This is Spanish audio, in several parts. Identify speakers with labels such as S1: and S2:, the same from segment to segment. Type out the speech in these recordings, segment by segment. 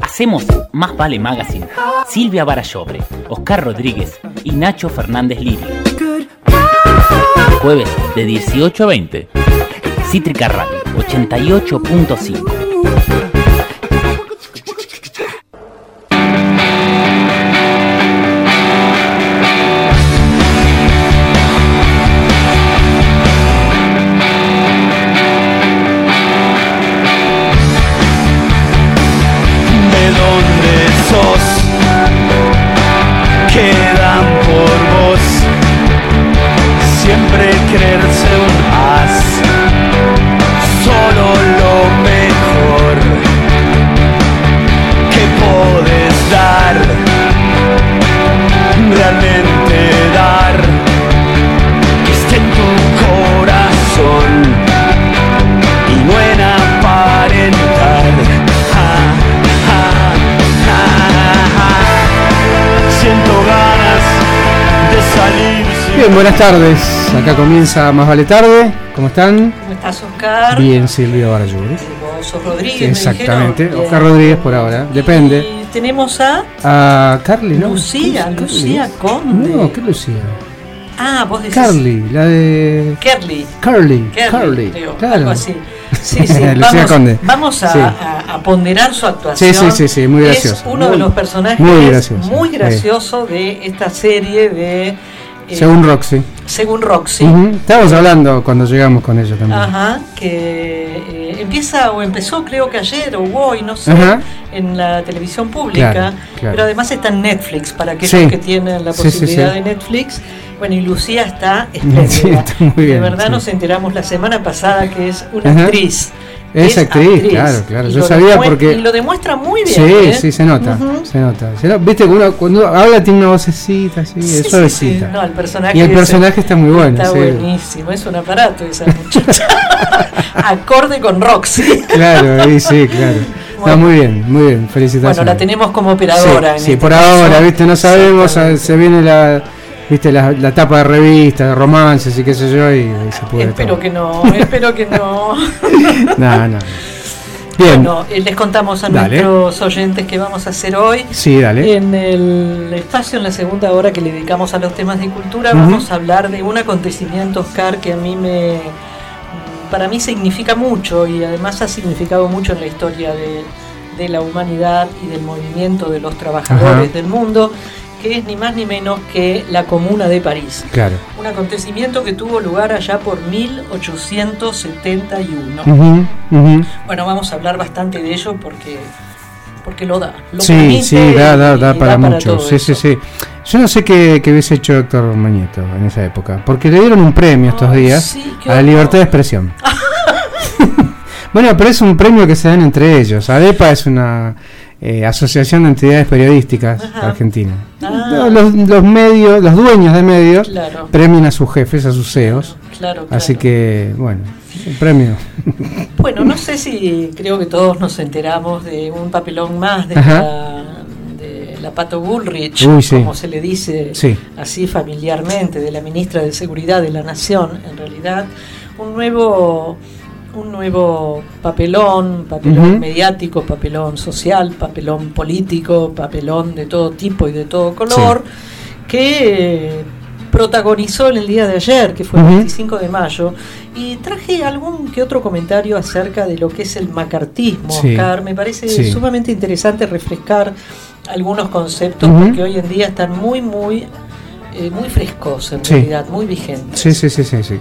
S1: Hacemos Más Vale Magazine. Silvia Barallobre, Oscar Rodríguez y Nacho Fernández Liri. Jueves de 18 a 20. Cítrica Radio 88.5.
S2: buenas tardes. Acá comienza Más Vale Tarde. ¿Cómo están?
S3: ¿Cómo estás, Oscar?
S2: Bien, Silvio Barayuri.
S3: Vos Rodríguez. me
S2: Exactamente. Oscar. Rodríguez por ahora. Depende.
S3: Y tenemos a
S2: A Carly, ¿no?
S3: Lucía,
S2: ¿Cómo se-
S3: Lucía Conde.
S2: No, ¿qué Lucía?
S3: Ah, vos decís.
S2: Carly, la de.
S3: Kerly.
S2: Carly.
S3: Kerly,
S2: Carly.
S3: creo,
S2: Claro.
S3: algo así. Sí, sí,
S2: Lucía
S3: vamos,
S2: Conde.
S3: vamos a,
S2: Sí.
S3: a- a ponderar su actuación.
S2: Sí, sí, sí, sí, muy gracioso.
S3: Es uno
S2: Muy-
S3: de los personajes
S2: muy gracioso.
S3: muy gracioso de esta serie de. Eh,
S2: Según Roxy.
S3: según Roxy.
S2: Ujú. Estábamos hablando cuando llegamos con ella también.
S3: Ajá, que eh, empieza o empezó creo que ayer o hoy, no sé,
S2: Ajá.
S3: en la televisión pública,
S2: Claro, claro.
S3: pero además está en Netflix, para aquellos
S2: Sí.
S3: que tienen la
S2: Sí, sí,
S3: posibilidad
S2: sí.
S3: de Netflix. Bueno, y Lucía está espléndida.
S2: Sí, está muy
S3: de
S2: bien,
S3: verdad
S2: sí.
S3: nos enteramos la semana pasada que es una
S2: Ajá.
S3: actriz.
S2: Es actriz, claro, claro.
S3: Y
S2: Yo sabía porque-
S3: Y lo demuestra muy bien.
S2: Sí,
S3: ¿eh?
S2: sí, se nota, se nota. Se Viste, cuando, cuando habla tiene una vocecita así,
S3: Sí,
S2: es suavecita.
S3: sí. No, el personaje
S2: y el
S3: ese
S2: personaje está muy bueno,
S3: Está buenísimo, es un aparato esa muchacha. Acorde con Roxy.
S2: Claro, y sí, claro. Está muy bien, muy bien, felicitaciones.
S3: Bueno, la tenemos como operadora.
S2: Sí,
S3: en
S2: sí,
S3: este
S2: por
S3: caso.
S2: ahora, viste, no sabemos, se viene la, viste, la, la tapa de revistas, de romances y qué sé yo, y, se puede
S3: Espero que no, espero que no.
S2: No, no. Bien,
S3: Bueno, eh, les contamos a
S2: Dale.
S3: nuestros oyentes que vamos a hacer hoy.
S2: sí, dale.
S3: En el espacio, en la segunda hora que le dedicamos a los temas de cultura, vamos a hablar de un acontecimiento, Oscar, que a mí me. para mí significa mucho y además ha significado mucho en la historia de, de la humanidad y del movimiento de los trabajadores
S2: Ajá.
S3: del mundo, que es ni más ni menos que la Comuna de París.
S2: Claro.
S3: Un acontecimiento que tuvo lugar allá por 1871.
S2: Ujú, ujú.
S3: Bueno, vamos a hablar bastante de ello porque porque lo da. Lo
S2: Sí, sí, da, da, da para mucho.
S3: todo
S2: Sí, sí,
S3: eso.
S2: sí. Yo no sé qué, qué hubiese hecho Héctor Mañeto en esa época, porque le dieron un premio estos días
S3: sí,
S2: a la libertad de expresión. bueno, pero es un premio que se dan entre ellos. ADEPA es una eh, asociación de entidades periodísticas
S3: Ajá.
S2: argentina.
S3: Ah.
S2: Los, los medios, los dueños de medios,
S3: Claro.
S2: premian a sus jefes, a sus CEOs.
S3: Claro,
S2: Así que, bueno, el premio.
S3: Bueno, no sé si creo que todos nos enteramos de un papelón más de
S2: Ajá.
S3: la, de la Pato Bullrich,
S2: Uy, sí.
S3: como se le dice
S2: Sí.
S3: así familiarmente, de la ministra de Seguridad de la Nación, en realidad, un nuevo un nuevo papelón, papelón mediático, papelón social, papelón político, papelón de todo tipo y de todo color, que eh, protagonizó en el día de ayer, que fue el
S2: Ujú.
S3: 25 de mayo, y traje algún que otro comentario acerca de lo que es el macartismo,
S2: Sí.
S3: Oscar. Me parece
S2: Sí.
S3: sumamente interesante refrescar algunos conceptos
S2: Ujú.
S3: porque hoy en día están muy, muy, eh, muy frescos en realidad, muy vigentes.
S2: Sí, sí, sí, sí. sí.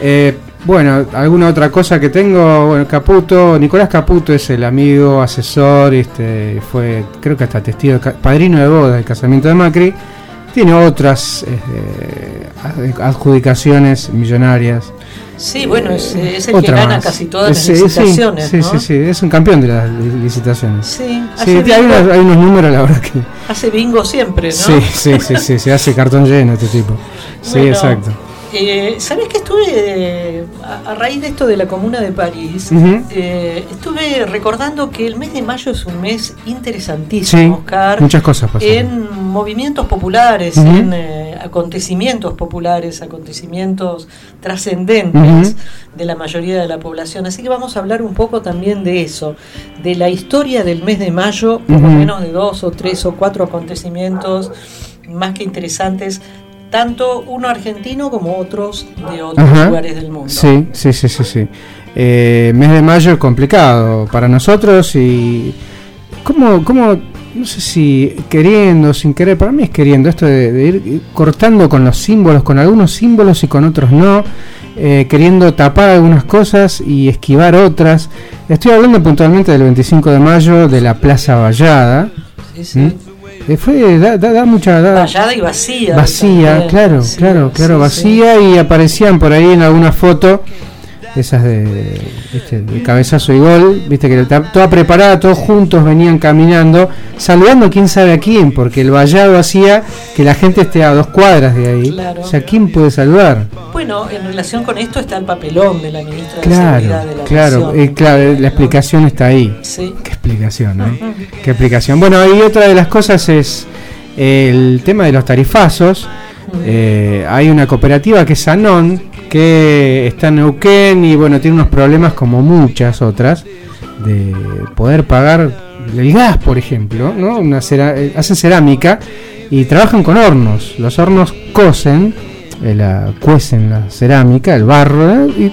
S2: Eh, bueno, alguna otra cosa que tengo, bueno, Caputo, Nicolás Caputo es el amigo, asesor, este, fue, creo que hasta testigo, padrino de boda del casamiento de Macri. Tiene otras eh, ad- adjudicaciones millonarias.
S3: Sí, bueno, es, es el
S2: Otra
S3: que gana
S2: más.
S3: casi todas las
S2: Sí,
S3: licitaciones.
S2: Sí,
S3: ¿no?
S2: sí, sí, es un campeón de las li- licitaciones.
S3: Sí,
S2: hay,
S3: bingo,
S2: unos, hay unos números, la verdad que.
S3: hace bingo siempre, ¿no?
S2: Sí, sí, sí, sí, se hace cartón lleno este tipo. Sí,
S3: Bueno,
S2: exacto.
S3: Eh, ¿Sabés que estuve, a, a raíz de esto de la Comuna de París, eh, estuve recordando que el mes de mayo es un mes interesantísimo,
S2: Sí,
S3: Oscar,
S2: muchas cosas
S3: en movimientos populares, en eh, acontecimientos populares, acontecimientos trascendentes de la mayoría de la población. Así que vamos a hablar un poco también de eso, de la historia del mes de mayo, por lo menos de dos o tres o cuatro acontecimientos más que interesantes tanto uno argentino como otros de otros lugares del mundo.
S2: Sí, sí, sí, sí. sí. Eh, mes de mayo es complicado para nosotros y... ¿Cómo, cómo, no sé si queriendo, sin querer, para mí es queriendo esto de, ir cortando con los símbolos, con algunos símbolos y con otros no, eh, queriendo tapar algunas cosas y esquivar otras. Estoy hablando puntualmente del 25 de mayo de la Plaza Vallada. Sí, sí. ¿Mm? Eh, fue, da, da, mucha.
S3: Vallada y vacía.
S2: Vacía, claro, claro, claro, vacía y aparecían por ahí en alguna foto esas de, este, cabezazo y gol, viste que toda preparada, todos juntos venían caminando, saludando quién sabe a quién, porque el vallado hacía que la gente esté a dos cuadras de ahí. O sea, ¿quién puede saludar?
S3: Bueno, en relación con esto está el papelón de la ministra de Seguridad de la
S2: Claro, eh, claro, la explicación está ahí.
S3: Sí.
S2: Qué explicación, ¿no? Qué explicación. Bueno, y otra de las cosas es el tema de los tarifazos. Eh, hay una cooperativa que es Anón, que está en Neuquén y bueno, tiene unos problemas como muchas otras de poder pagar el gas, por ejemplo, ¿no? Una eh, hacen cerámica y trabajan con hornos. Los hornos cocen, eh, la, cuecen la cerámica, el barro, y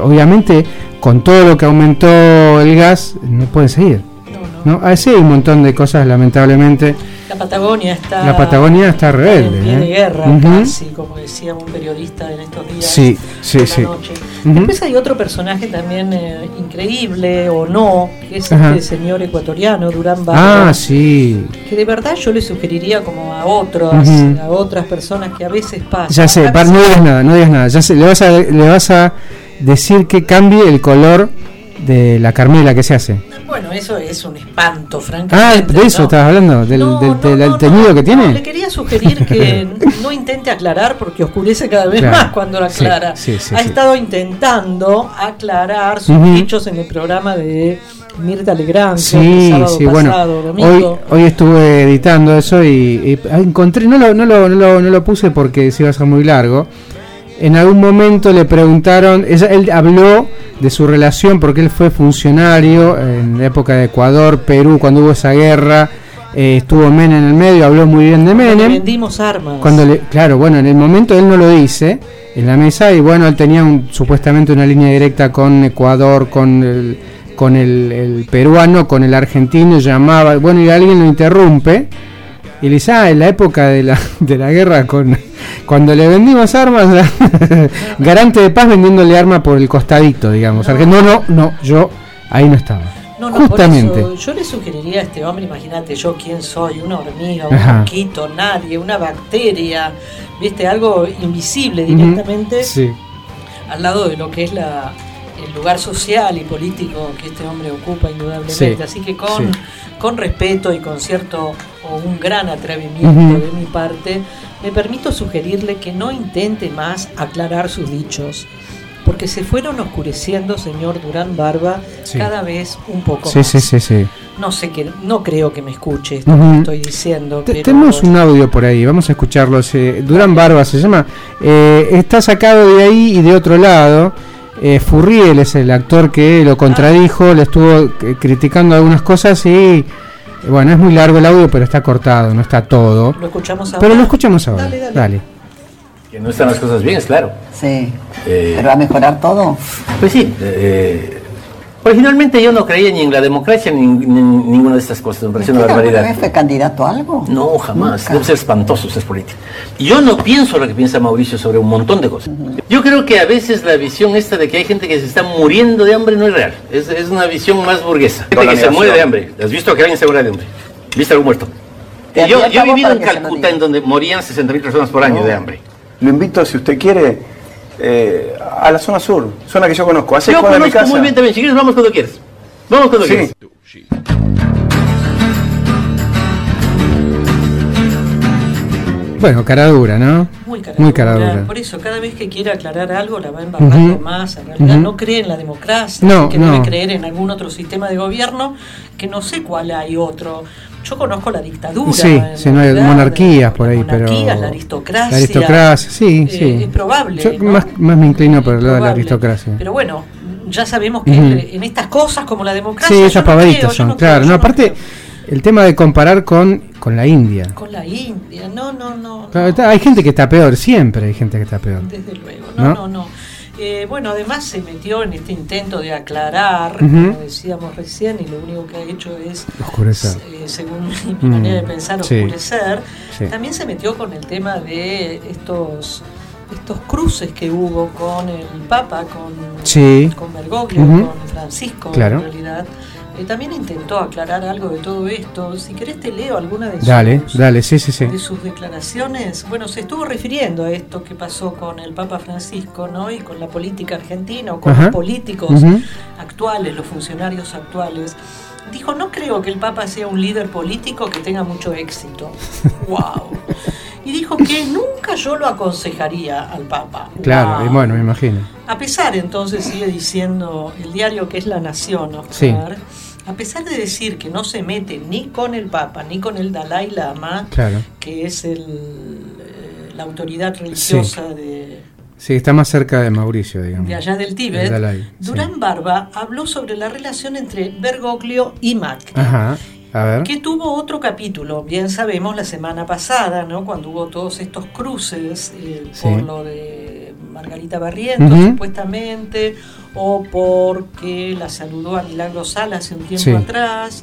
S2: obviamente con todo lo que aumentó el gas no pueden seguir. ¿no? Así hay un montón de cosas, lamentablemente.
S3: La Patagonia está.
S2: La Patagonia está rebelde.
S3: En de ¿eh? guerra, casi, como decía un periodista en estos días.
S2: Sí, sí, sí.
S3: Después hay otro personaje también eh, increíble, o no, que es este señor ecuatoriano, Durán Barra.
S2: Ah, sí.
S3: Que de verdad yo le sugeriría como a otros, a otras personas que a veces pasan.
S2: Ya sé, no digas nada, no digas nada. Ya sé, le vas a, le vas a decir que cambie el color de la Carmela que se hace.
S3: Bueno, eso es un espanto, francamente.
S2: Ah, de eso estabas hablando, del, del, teñido que tiene.
S3: le quería sugerir que no intente aclarar porque oscurece cada vez más cuando lo aclara. ha estado intentando aclarar sus hechos en el programa de Mirta Legrand.
S2: Sí, sí, bueno. Hoy, hoy estuve editando eso y, encontré, no lo, no, lo, no, lo, no lo puse porque se iba a ser muy largo en algún momento le preguntaron, él habló de su relación porque él fue funcionario en la época de Ecuador, Perú, cuando hubo esa guerra, eh, estuvo Menem en el medio, habló muy bien de Menem. Cuando
S3: vendimos armas.
S2: Cuando le, claro, bueno, en el momento él no lo dice en la mesa y bueno, él tenía supuestamente una línea directa con Ecuador, con el, con el peruano, con el argentino, llamaba, bueno, y alguien lo interrumpe y le dice, ah, en la época de la, de la guerra, con cuando le vendimos armas, garante de paz vendiéndole arma por el costadito, digamos. No, no, no, yo ahí no estaba.
S3: No, no, Justamente. Por eso yo le sugeriría a este hombre, imagínate yo quién soy, una hormiga, un mosquito, nadie, una bacteria, viste, algo invisible directamente
S2: sí.
S3: al lado de lo que es la, el lugar social y político que este hombre ocupa indudablemente. Así que con, con respeto y con cierto o un gran atrevimiento de mi parte, me permito sugerirle que no intente más aclarar sus dichos, porque se fueron oscureciendo, señor Durán Barba, cada vez un poco
S2: sí,
S3: más.
S2: Sí, sí, sí.
S3: No sé que, no creo que me escuche esto que estoy diciendo.
S2: Tenemos un audio por ahí, vamos a escucharlo. Durán Barba se llama. Eh, está sacado de ahí y de otro lado. Eh, Furriel es el actor que lo contradijo, le estuvo eh, criticando algunas cosas y bueno, es muy largo el audio, pero está cortado, no está todo.
S3: Lo escuchamos ahora.
S2: Pero lo escuchamos ahora. Dale,
S4: Que no están las cosas bien, es claro.
S5: Sí. Eh, ¿Pero va a mejorar todo?
S4: Pues sí. Eh, Originalmente yo no creía ni en la democracia ni en ninguna de estas cosas, me pareció una barbaridad.
S5: fue candidato a algo?
S4: No, jamás. Debe ser espantoso ser político. Yo no pienso lo que piensa Mauricio sobre un montón de cosas. Yo creo que a veces la visión esta de que hay gente que se está muriendo de hambre no es real. Es, es una visión más burguesa. Gente que se muere de hambre. ¿Has visto que alguien se muere de hambre? ¿Viste algún muerto? Yo, yo he vivido en Calcuta en donde morían 60.000 personas por año de hambre.
S6: Lo invito, si usted quiere, eh, a la zona sur, zona que yo conozco.
S4: Hace yo conozco mi casa. muy bien también. Si quieres, vamos cuando quieras. Vamos cuando quieras.
S2: Bueno, cara dura, ¿no?
S3: Muy cara, Muy cara dura. Por eso, cada vez que quiere aclarar algo, la va embarrando más. En realidad, no cree en la democracia,
S2: no,
S3: que debe creer en algún otro sistema de gobierno, que no sé cuál hay otro. Yo conozco la dictadura.
S2: Sí, sí no hay monarquías por ahí, pero.
S3: La aristocracia.
S2: La aristocracia, sí,
S3: eh,
S2: sí.
S3: Es probable.
S2: Yo más, más, me inclino por el lado de la aristocracia.
S3: Pero bueno, ya sabemos que uh -huh. en estas cosas como la democracia.
S2: Sí, esas pavaditas son, no claro. Creo, no, aparte. El tema de comparar con, con la India.
S3: Con la India, no, no, no.
S2: Claro, está, hay gente que está peor, siempre hay gente que está peor.
S3: Desde luego, no, no, no. Eh, bueno, además se metió en este intento de aclarar, uh -huh. como decíamos recién, y lo único que ha hecho es,
S2: oscurecer.
S3: Eh, según mi manera de pensar, sí. oscurecer. Sí. También se metió con el tema de estos estos cruces que hubo con el Papa, con,
S2: sí.
S3: con Bergoglio, uh -huh. con Francisco,
S2: claro.
S3: en realidad. Eh, también intentó aclarar algo de todo esto. Si querés te leo alguna de sus,
S2: dale, sí, sí, sí.
S3: de sus declaraciones. Bueno, se estuvo refiriendo a esto que pasó con el Papa Francisco, ¿no? Y con la política argentina, o con
S2: Ajá.
S3: los políticos
S2: Uh -huh.
S3: actuales, los funcionarios actuales. Dijo, no creo que el Papa sea un líder político que tenga mucho éxito. ¡Wow! Y dijo que nunca yo lo aconsejaría al Papa.
S2: Claro,
S3: Wow.
S2: bueno, me imagino.
S3: A pesar, entonces, sigue diciendo el diario que es La Nación, Oscar, a pesar de decir que no se mete ni con el Papa ni con el Dalai Lama,
S2: Claro.
S3: que es el, eh, la autoridad religiosa de,
S2: Sí, está más cerca de Mauricio, digamos.
S3: de allá del
S2: El
S3: Tíbet,
S2: Dalai, sí.
S3: Durán Barba habló sobre la relación entre Bergoglio y Macri.
S2: Ajá, a ver.
S3: que tuvo otro capítulo, bien sabemos, la semana pasada, ¿no? cuando hubo todos estos cruces eh,
S2: Sí.
S3: por lo de Margarita Barrientos, supuestamente, o porque la saludó a Milagro Sala hace un tiempo
S2: Sí.
S3: atrás.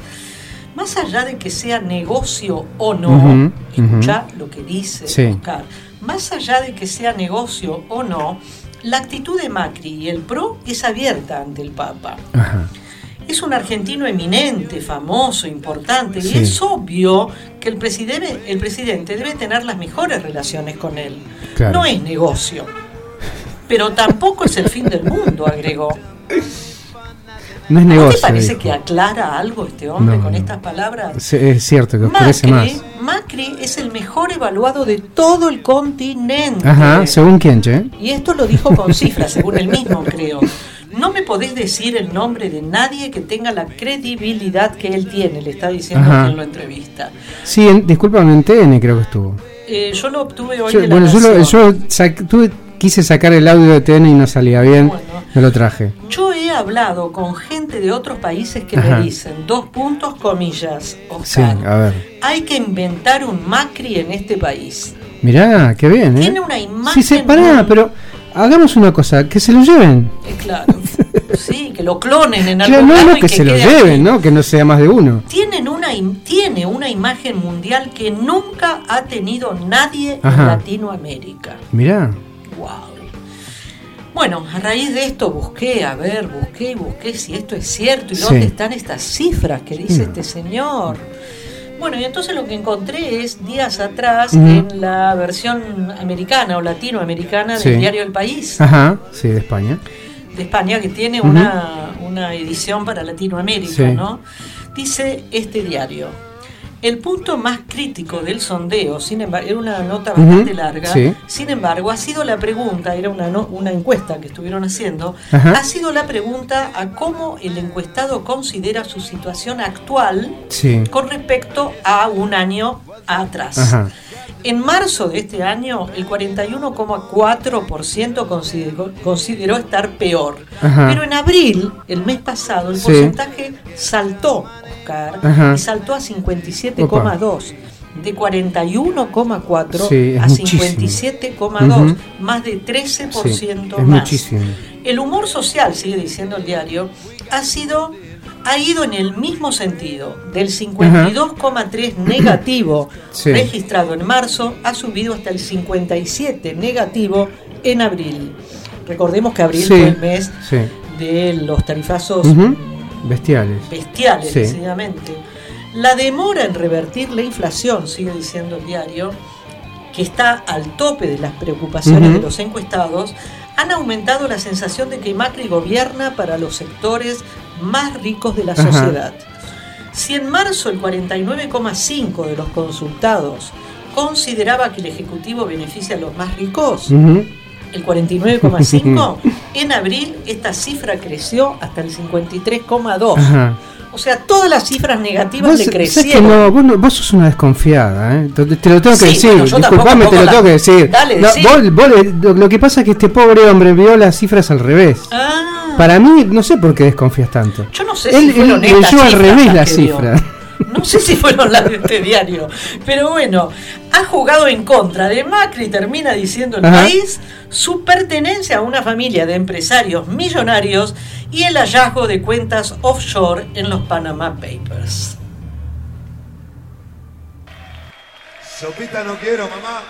S3: Más allá de que sea negocio o no,
S2: Ujú,
S3: escucha lo que dice
S2: Sí.
S3: Oscar, más allá de que sea negocio o no, la actitud de Macri y el PRO es abierta ante el Papa.
S2: Ajá.
S3: Es un argentino eminente, famoso, importante,
S2: Sí.
S3: y es obvio que el presidente, el presidente debe tener las mejores relaciones con él.
S2: Claro.
S3: No es negocio. Pero tampoco es el fin del mundo, agregó.
S2: No es
S3: ¿No
S2: negocio.
S3: te parece
S2: dijo.
S3: que aclara algo este hombre
S2: No,
S3: con
S2: no.
S3: estas palabras?
S2: Sí, Es cierto que
S3: Macri,
S2: más.
S3: Macri es el mejor evaluado de todo el continente.
S2: Ajá, según quién, che.
S3: Y esto lo dijo con cifras, según él mismo, creo. No me podés decir el nombre de nadie que tenga la credibilidad que él tiene, le está diciendo
S2: Ajá.
S3: quien lo entrevista.
S2: Sí, en, discúlpame, en TN creo que estuvo.
S3: Eh, yo lo obtuve hoy
S2: Yo-
S3: de la
S2: bueno, yo, lo- yo tuve- quise sacar el audio de TN y no salía bien.
S3: Bueno.
S2: Me lo traje.
S3: Yo he hablado con gente de otros países que
S2: Ajá.
S3: me dicen, dos puntos, comillas,
S2: Sí,
S3: Oscar,
S2: a ver.
S3: hay que inventar un Macri en este país.
S2: Mirá, qué bien, ¿eh?
S3: Tiene una imagen
S2: Sí, sí, pará,
S3: muy-
S2: pero hagamos una cosa, que se lo lleven.
S3: Eh, claro, sí, que lo clonen en algún
S2: Claro, no, no, que se lo lleven,
S3: aquí.
S2: ¿no? Que no sea más de uno.
S3: Tienen una, tiene una imagen mundial que nunca ha tenido nadie en. Latinoamérica.
S2: Mirá.
S3: Wow. Bueno, a raíz de esto busqué, a ver, busqué y busqué si esto es cierto y
S2: Sí.
S3: dónde están estas cifras que dice este señor. Bueno, y entonces lo que encontré es días atrás en la versión americana o latinoamericana del
S2: Sí.
S3: diario El País
S2: Ajá, sí, de España.
S3: de España, que tiene una, una edición para Latinoamérica,
S2: Sí.
S3: ¿no? Dice este diario. El punto más crítico del sondeo, sin embargo, era una nota bastante larga,
S2: sí.
S3: sin embargo, ha sido la pregunta, era una, no- una encuesta que estuvieron haciendo,
S2: Ajá.
S3: ha sido la pregunta a cómo el encuestado considera su situación actual
S2: Sí.
S3: con respecto a un año atrás.
S2: Ajá.
S3: En marzo de este año, el 41,4% consideró, consideró estar peor.
S2: Ajá.
S3: Pero en abril, el mes pasado, el
S2: Sí.
S3: porcentaje saltó, Oscar,
S2: Ajá.
S3: y saltó a 57,2. De 41,4
S2: Sí, es
S3: a
S2: muchísimo.
S3: 57,2,
S2: Ujú.
S3: más de
S2: Sí,
S3: 13%
S2: es
S3: más.
S2: muchísimo.
S3: El humor social, sigue diciendo el diario, ha sido ha ido en el mismo sentido, del 52,3 negativo
S2: Sí.
S3: registrado en marzo, ha subido hasta el 57 negativo en abril. Recordemos que abril fue el mes de los tarifazos.
S2: Bestiales.
S3: bestiales,
S2: Sí.
S3: decididamente. La demora en revertir la inflación, sigue diciendo el diario, que está al tope de las preocupaciones de los encuestados, han aumentado la sensación de que Macri gobierna para los sectores más ricos de la
S2: Ajá.
S3: sociedad. Si en marzo el 49,5% de los consultados consideraba que el Ejecutivo beneficia a los más ricos. El 49,5%, en abril esta cifra creció hasta el 53,2%.
S2: Ajá.
S3: O sea, todas las cifras negativas le crecieron.
S2: No, vos, no, vos, sos una desconfiada, ¿eh? te, lo tengo que decir. Disculpame, te lo tengo que decir. Dale, no, vos, vos, lo, que pasa es que este pobre hombre vio las cifras al revés. Ah. Para mí, no sé por qué desconfías tanto.
S3: Yo no sé él, si fueron él
S2: leyó al revés las cifras.
S3: No sé si fueron las de este diario, pero bueno, ha jugado en contra de Macri, termina diciendo el país, su pertenencia a una familia de empresarios millonarios y el hallazgo de cuentas offshore en los Panama Papers.
S7: Sopita no quiero, mamá.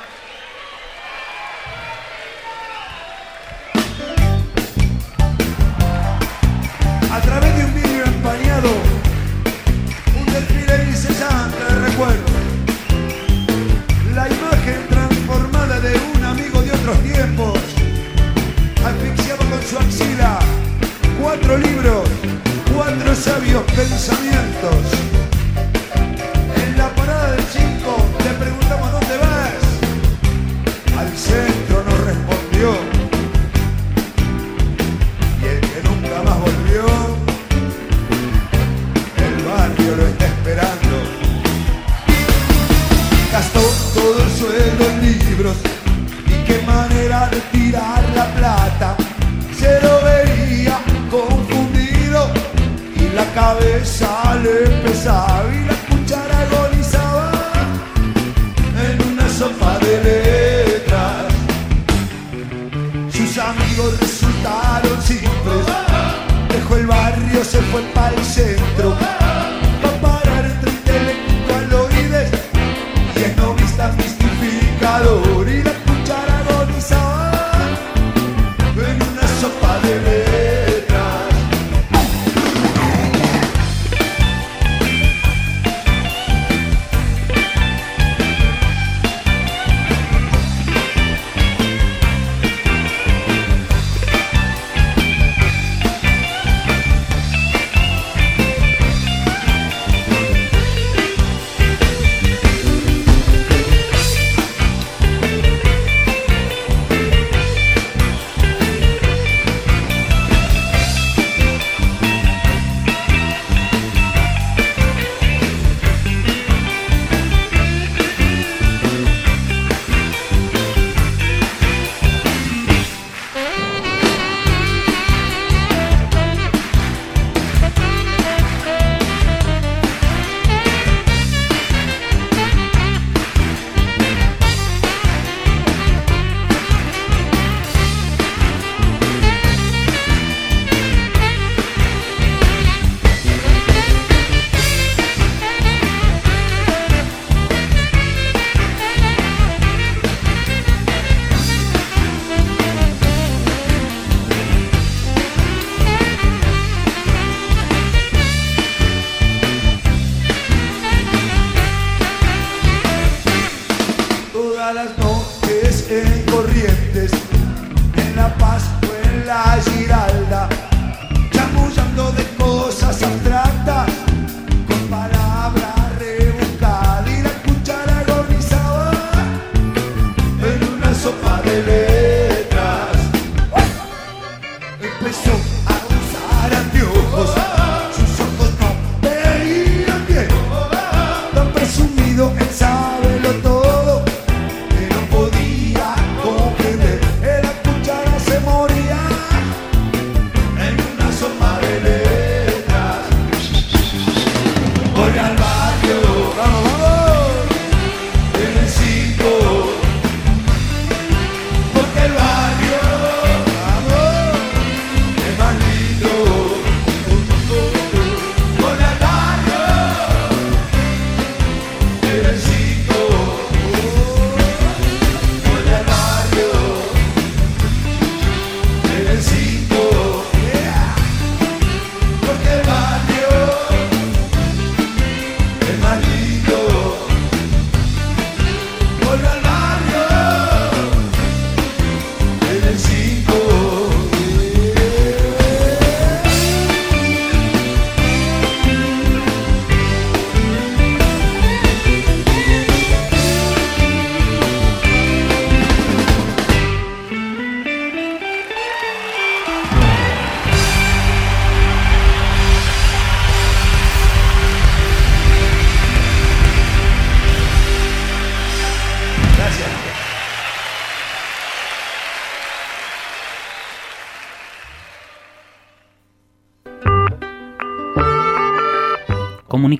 S7: A través de un vidrio empañado, La imagen transformada de un amigo de otros tiempos, asfixiado con su axila. Cuatro libros, cuatro sabios pensamientos. Gastó todo el sueldo en libros y qué manera de tirar la plata. Se lo veía confundido y la cabeza le pesaba y la cuchara agonizaba en una sopa de letras. Sus amigos resultaron simples. Dejó el barrio, se fue para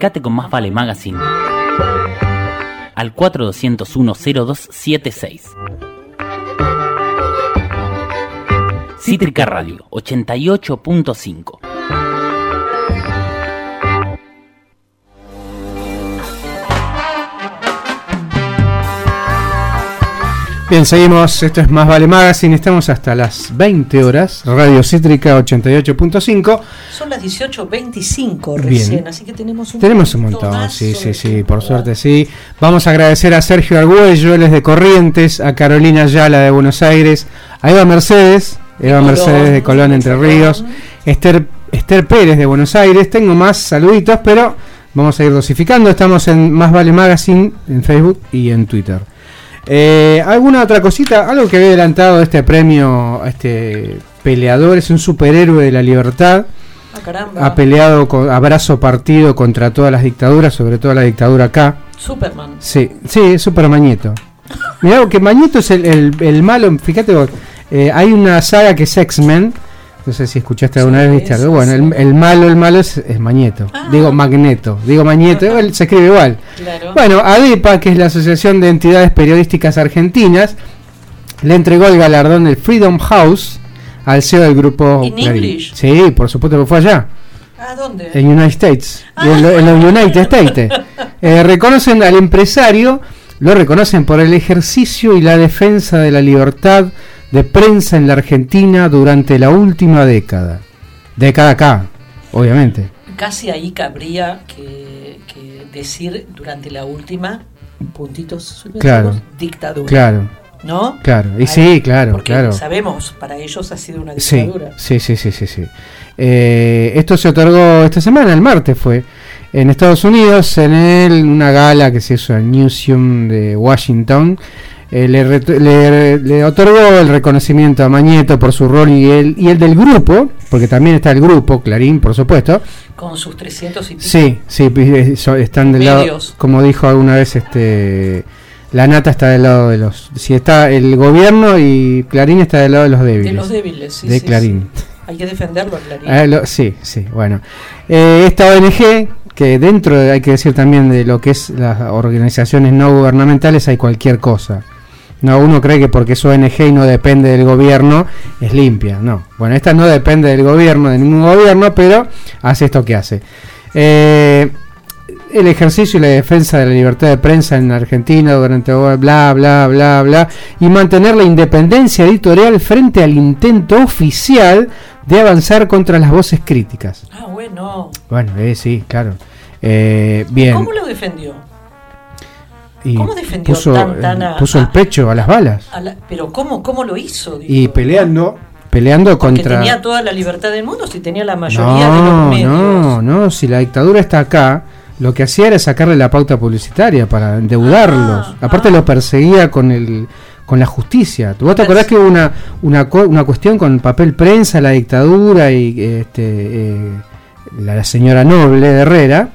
S1: Comunicate con Más Vale Magazine al 4201-0276. Cítrica Radio 88.5
S2: Bien, seguimos. Esto es Más Vale Magazine. Estamos hasta las 20 horas. Radio Cítrica 88.5.
S3: Son las 18.25 recién, así que tenemos un
S2: Tenemos un montón, sí, sí, sí, por suerte sí. Vamos a agradecer a Sergio Argüello, él es de Corrientes, a Carolina Ayala de Buenos Aires, a Eva Mercedes, Eva Mercedes de Colón, Entre Ríos, Esther, Esther Pérez de Buenos Aires. Tengo más saluditos, pero vamos a ir dosificando. Estamos en Más Vale Magazine en Facebook y en Twitter. Eh, ¿Alguna otra cosita? Algo que había adelantado este premio a este peleador, es un superhéroe de la libertad.
S3: Ah,
S2: ha peleado con abrazo partido contra todas las dictaduras, sobre todo la dictadura acá.
S3: Superman.
S2: Sí, sí, Supermañeto. Mirá que Mañeto es el, el, malo, fíjate vos, eh, hay una saga que es X-Men, no sé si escuchaste alguna vez, viste algo. Bueno, el, malo, el malo es, es Mañeto. Ah. Digo Magneto. Digo Mañeto, se escribe igual. Bueno, ADEPA, que es la Asociación de Entidades Periodísticas Argentinas, le entregó el galardón del Freedom House al CEO del grupo.
S3: ¿En
S2: Sí, por supuesto que fue allá.
S3: ¿A dónde?
S2: En United States. En, los United States. Eh, reconocen al empresario, lo reconocen por el ejercicio y la defensa de la libertad de prensa en la Argentina durante la última década. Década acá, obviamente.
S3: Casi ahí cabría que, decir durante la última, puntitos
S2: claro,
S3: dictadura.
S2: Claro.
S3: ¿No?
S2: Claro, y sí, claro, claro.
S3: Sabemos, para ellos ha sido una dictadura.
S2: Sí, sí, sí, sí, sí. Eh, esto se otorgó esta semana, el martes fue, en Estados Unidos, en el, una gala que se hizo en el Museum de Washington. Eh, le, otorgó el reconocimiento a Mañeto por su rol y el, y el del grupo, porque también está el grupo, Clarín, por supuesto.
S3: Con sus 300 y pico.
S2: Sí, sí, eh, están del lado, como dijo alguna vez este la nata está del lado de los si está el gobierno y Clarín está del lado de los débiles.
S3: De los débiles, sí.
S2: De Clarín.
S3: Hay que defenderlo, Clarín.
S2: Ah, sí, sí, bueno. Eh, esta ONG que dentro, hay que decir también de lo que es las organizaciones no gubernamentales, hay cualquier cosa. No, uno cree que porque es ONG y no depende del gobierno, es limpia. No. Bueno, esta no depende del gobierno, de ningún gobierno, pero hace esto que hace. Eh, el ejercicio y la defensa de la libertad de prensa en Argentina durante bla, bla, bla, bla, y mantener la independencia editorial frente al intento oficial de avanzar contra las voces críticas.
S3: Ah, bueno.
S2: Bueno, eh, sí, claro. Eh, bien.
S3: ¿Cómo lo defendió?
S2: ¿Cómo defendió puso, puso el pecho a las balas.
S3: pero ¿cómo, cómo lo hizo?
S2: y peleando peleando Porque contra
S3: tenía toda la libertad del mundo si tenía la mayoría de los medios
S2: no no si la dictadura está acá lo que hacía era sacarle la pauta publicitaria para endeudarlos ah, aparte ah. lo perseguía con el con la justicia vos te acordás que hubo una, una, una cuestión con papel prensa la dictadura y este eh, la señora Noble de Herrera,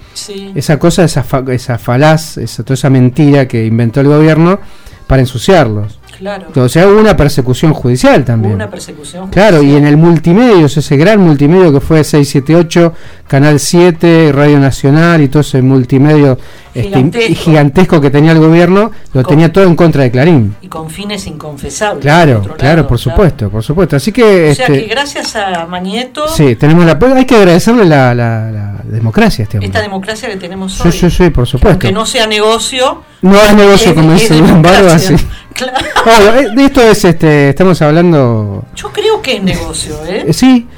S2: esa cosa, esa, esa falaz, esa, toda esa mentira que inventó el gobierno para ensuciarlos.
S3: Claro.
S2: O sea, hubo una persecución judicial también.
S3: una persecución
S2: Claro, y en el multimedio, ese gran multimedio que fue 678, Canal 7, Radio Nacional y todo ese multimedio este, gigantesco. que tenía el gobierno, lo tenía todo en contra de Clarín.
S3: Y con fines inconfesables.
S2: Claro, claro, por supuesto, por supuesto. Así que...
S3: O sea este, que gracias a Mañeto...
S2: Sí, tenemos la... Hay que agradecerle la, la, democracia este
S3: Esta democracia que tenemos hoy.
S2: Sí, sí, sí, por supuesto.
S3: Que no sea negocio...
S2: No es negocio, como dice embargo así. Claro. de esto es, este, estamos hablando...
S3: Yo creo que es negocio, ¿eh? eh
S2: sí,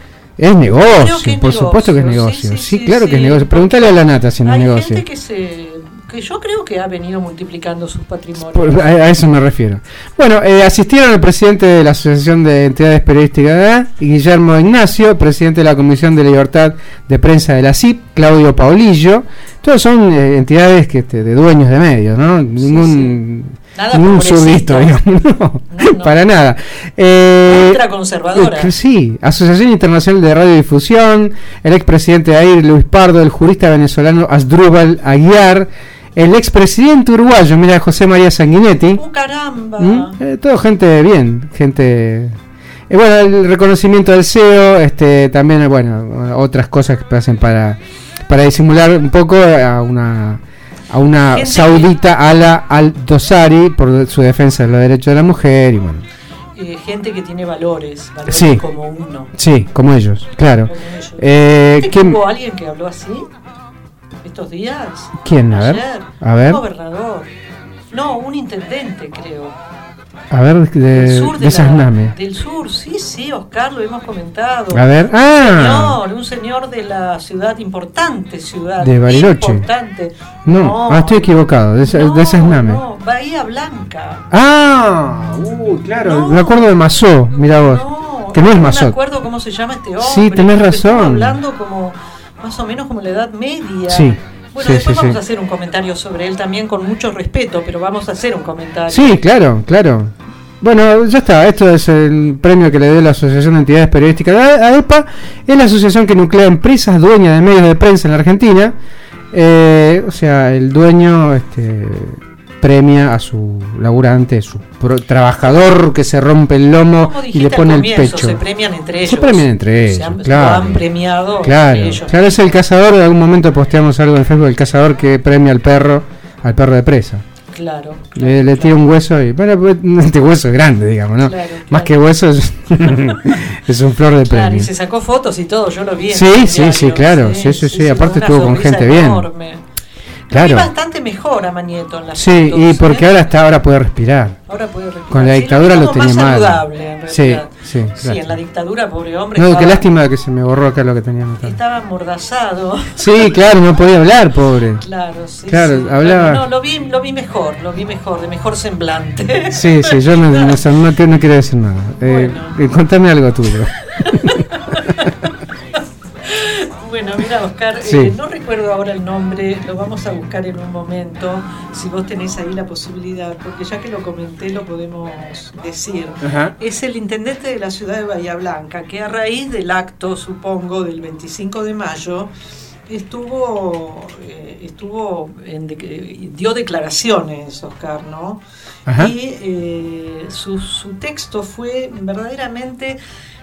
S2: es negocio, por supuesto que es negocio. Sí, claro que es negocio. Pregúntale a la nata si no es negocio.
S3: Gente que se que yo creo que ha venido multiplicando sus patrimonios.
S2: a, eso me refiero. Bueno, eh, asistieron el presidente de la Asociación de Entidades Periodísticas y Guillermo Ignacio, presidente de la Comisión de Libertad de Prensa de la CIP, Claudio Paulillo. Todos son eh, entidades que este, de dueños de medios, ¿no? Ningún ningún surdito, digamos. No, para nada.
S3: Eh, conservadora.
S2: Eh, sí, Asociación Internacional de Radiodifusión, el expresidente de AIR, Luis Pardo, el jurista venezolano Asdrúbal Aguiar, el expresidente uruguayo, mira, José María Sanguinetti.
S3: ¡Oh, caramba! ¿Mm?
S2: Eh, todo gente bien, gente... Eh, bueno, el reconocimiento del CEO, este, también, bueno, otras cosas que pasen para para disimular un poco a una a una saudita ala al-Dosari por su defensa de los derechos de la mujer y bueno.
S3: Eh, gente que tiene valores, valores como uno.
S2: Sí, como ellos, claro.
S3: Eh, ¿Hubo alguien que habló así estos días?
S2: ¿Quién? A ver. A ver.
S3: Un gobernador. No, un intendente, creo.
S2: A ver, de, del sur de,
S3: Del sur, sí, sí, Oscar, lo hemos comentado.
S2: A ver,
S3: ah. Un señor, un señor de la ciudad, importante ciudad.
S2: De Bariloche.
S3: Importante.
S2: No, ah, estoy equivocado, de, no, de No,
S3: Bahía Blanca.
S2: Ah, uh, claro, me acuerdo de Mazó, mira vos. que no es Mazó.
S3: No me acuerdo cómo se llama este hombre.
S2: Sí, tenés razón.
S3: hablando como, más o menos como la Edad Media.
S2: Sí.
S3: Bueno, después vamos a hacer un comentario sobre él también con mucho respeto, pero vamos a hacer un comentario.
S2: Sí, claro, claro. Bueno, ya está. Esto es el premio que le dio la Asociación de Entidades Periodísticas a EPA. Es la asociación que nuclea empresas dueñas de medios de prensa en la Argentina. Eh, o sea, el dueño este, premia a su laburante, su trabajador que se rompe el lomo y le pone el pecho.
S3: Se premian entre ellos.
S2: Se premian entre ellos, claro.
S3: han premiado
S2: claro,
S3: ellos.
S2: Claro, es el cazador. En algún momento posteamos algo en Facebook, el cazador que premia al perro, al perro de presa.
S3: Claro.
S2: le, tira un hueso y. Bueno, pues, este hueso es grande, digamos, ¿no? Más que hueso es, es un flor de premio.
S3: y se sacó fotos y todo, yo lo vi.
S2: sí, sí, sí, claro. Sí, sí, sí. Aparte estuvo con gente bien.
S3: Claro. bastante mejor a Manieto en
S2: Sí, y porque ¿eh? ahora hasta ahora puede respirar.
S3: Ahora puede respirar.
S2: Con la dictadura lo, tenía mal.
S3: Saludable, en
S2: sí, sí,
S3: sí, en la dictadura, pobre hombre.
S2: No, qué lástima que se me borró acá lo que tenía
S3: Estaba amordazado.
S2: Sí, claro, no podía hablar, pobre.
S3: Claro, sí.
S2: Claro, hablaba.
S3: No, lo vi, lo vi mejor, lo vi mejor, de mejor semblante.
S2: Sí, sí, yo no, no, no, quiero decir nada. Eh, eh, contame algo tuyo.
S3: Bueno, mira, Oscar, eh, no recuerdo ahora el nombre, lo vamos a buscar en un momento, si vos tenés ahí la posibilidad, porque ya que lo comenté lo podemos decir. Es el intendente de la ciudad de Bahía Blanca, que a raíz del acto, supongo, del 25 de mayo, estuvo, eh, estuvo dio declaraciones, Oscar, ¿no? Y eh, su, su texto fue verdaderamente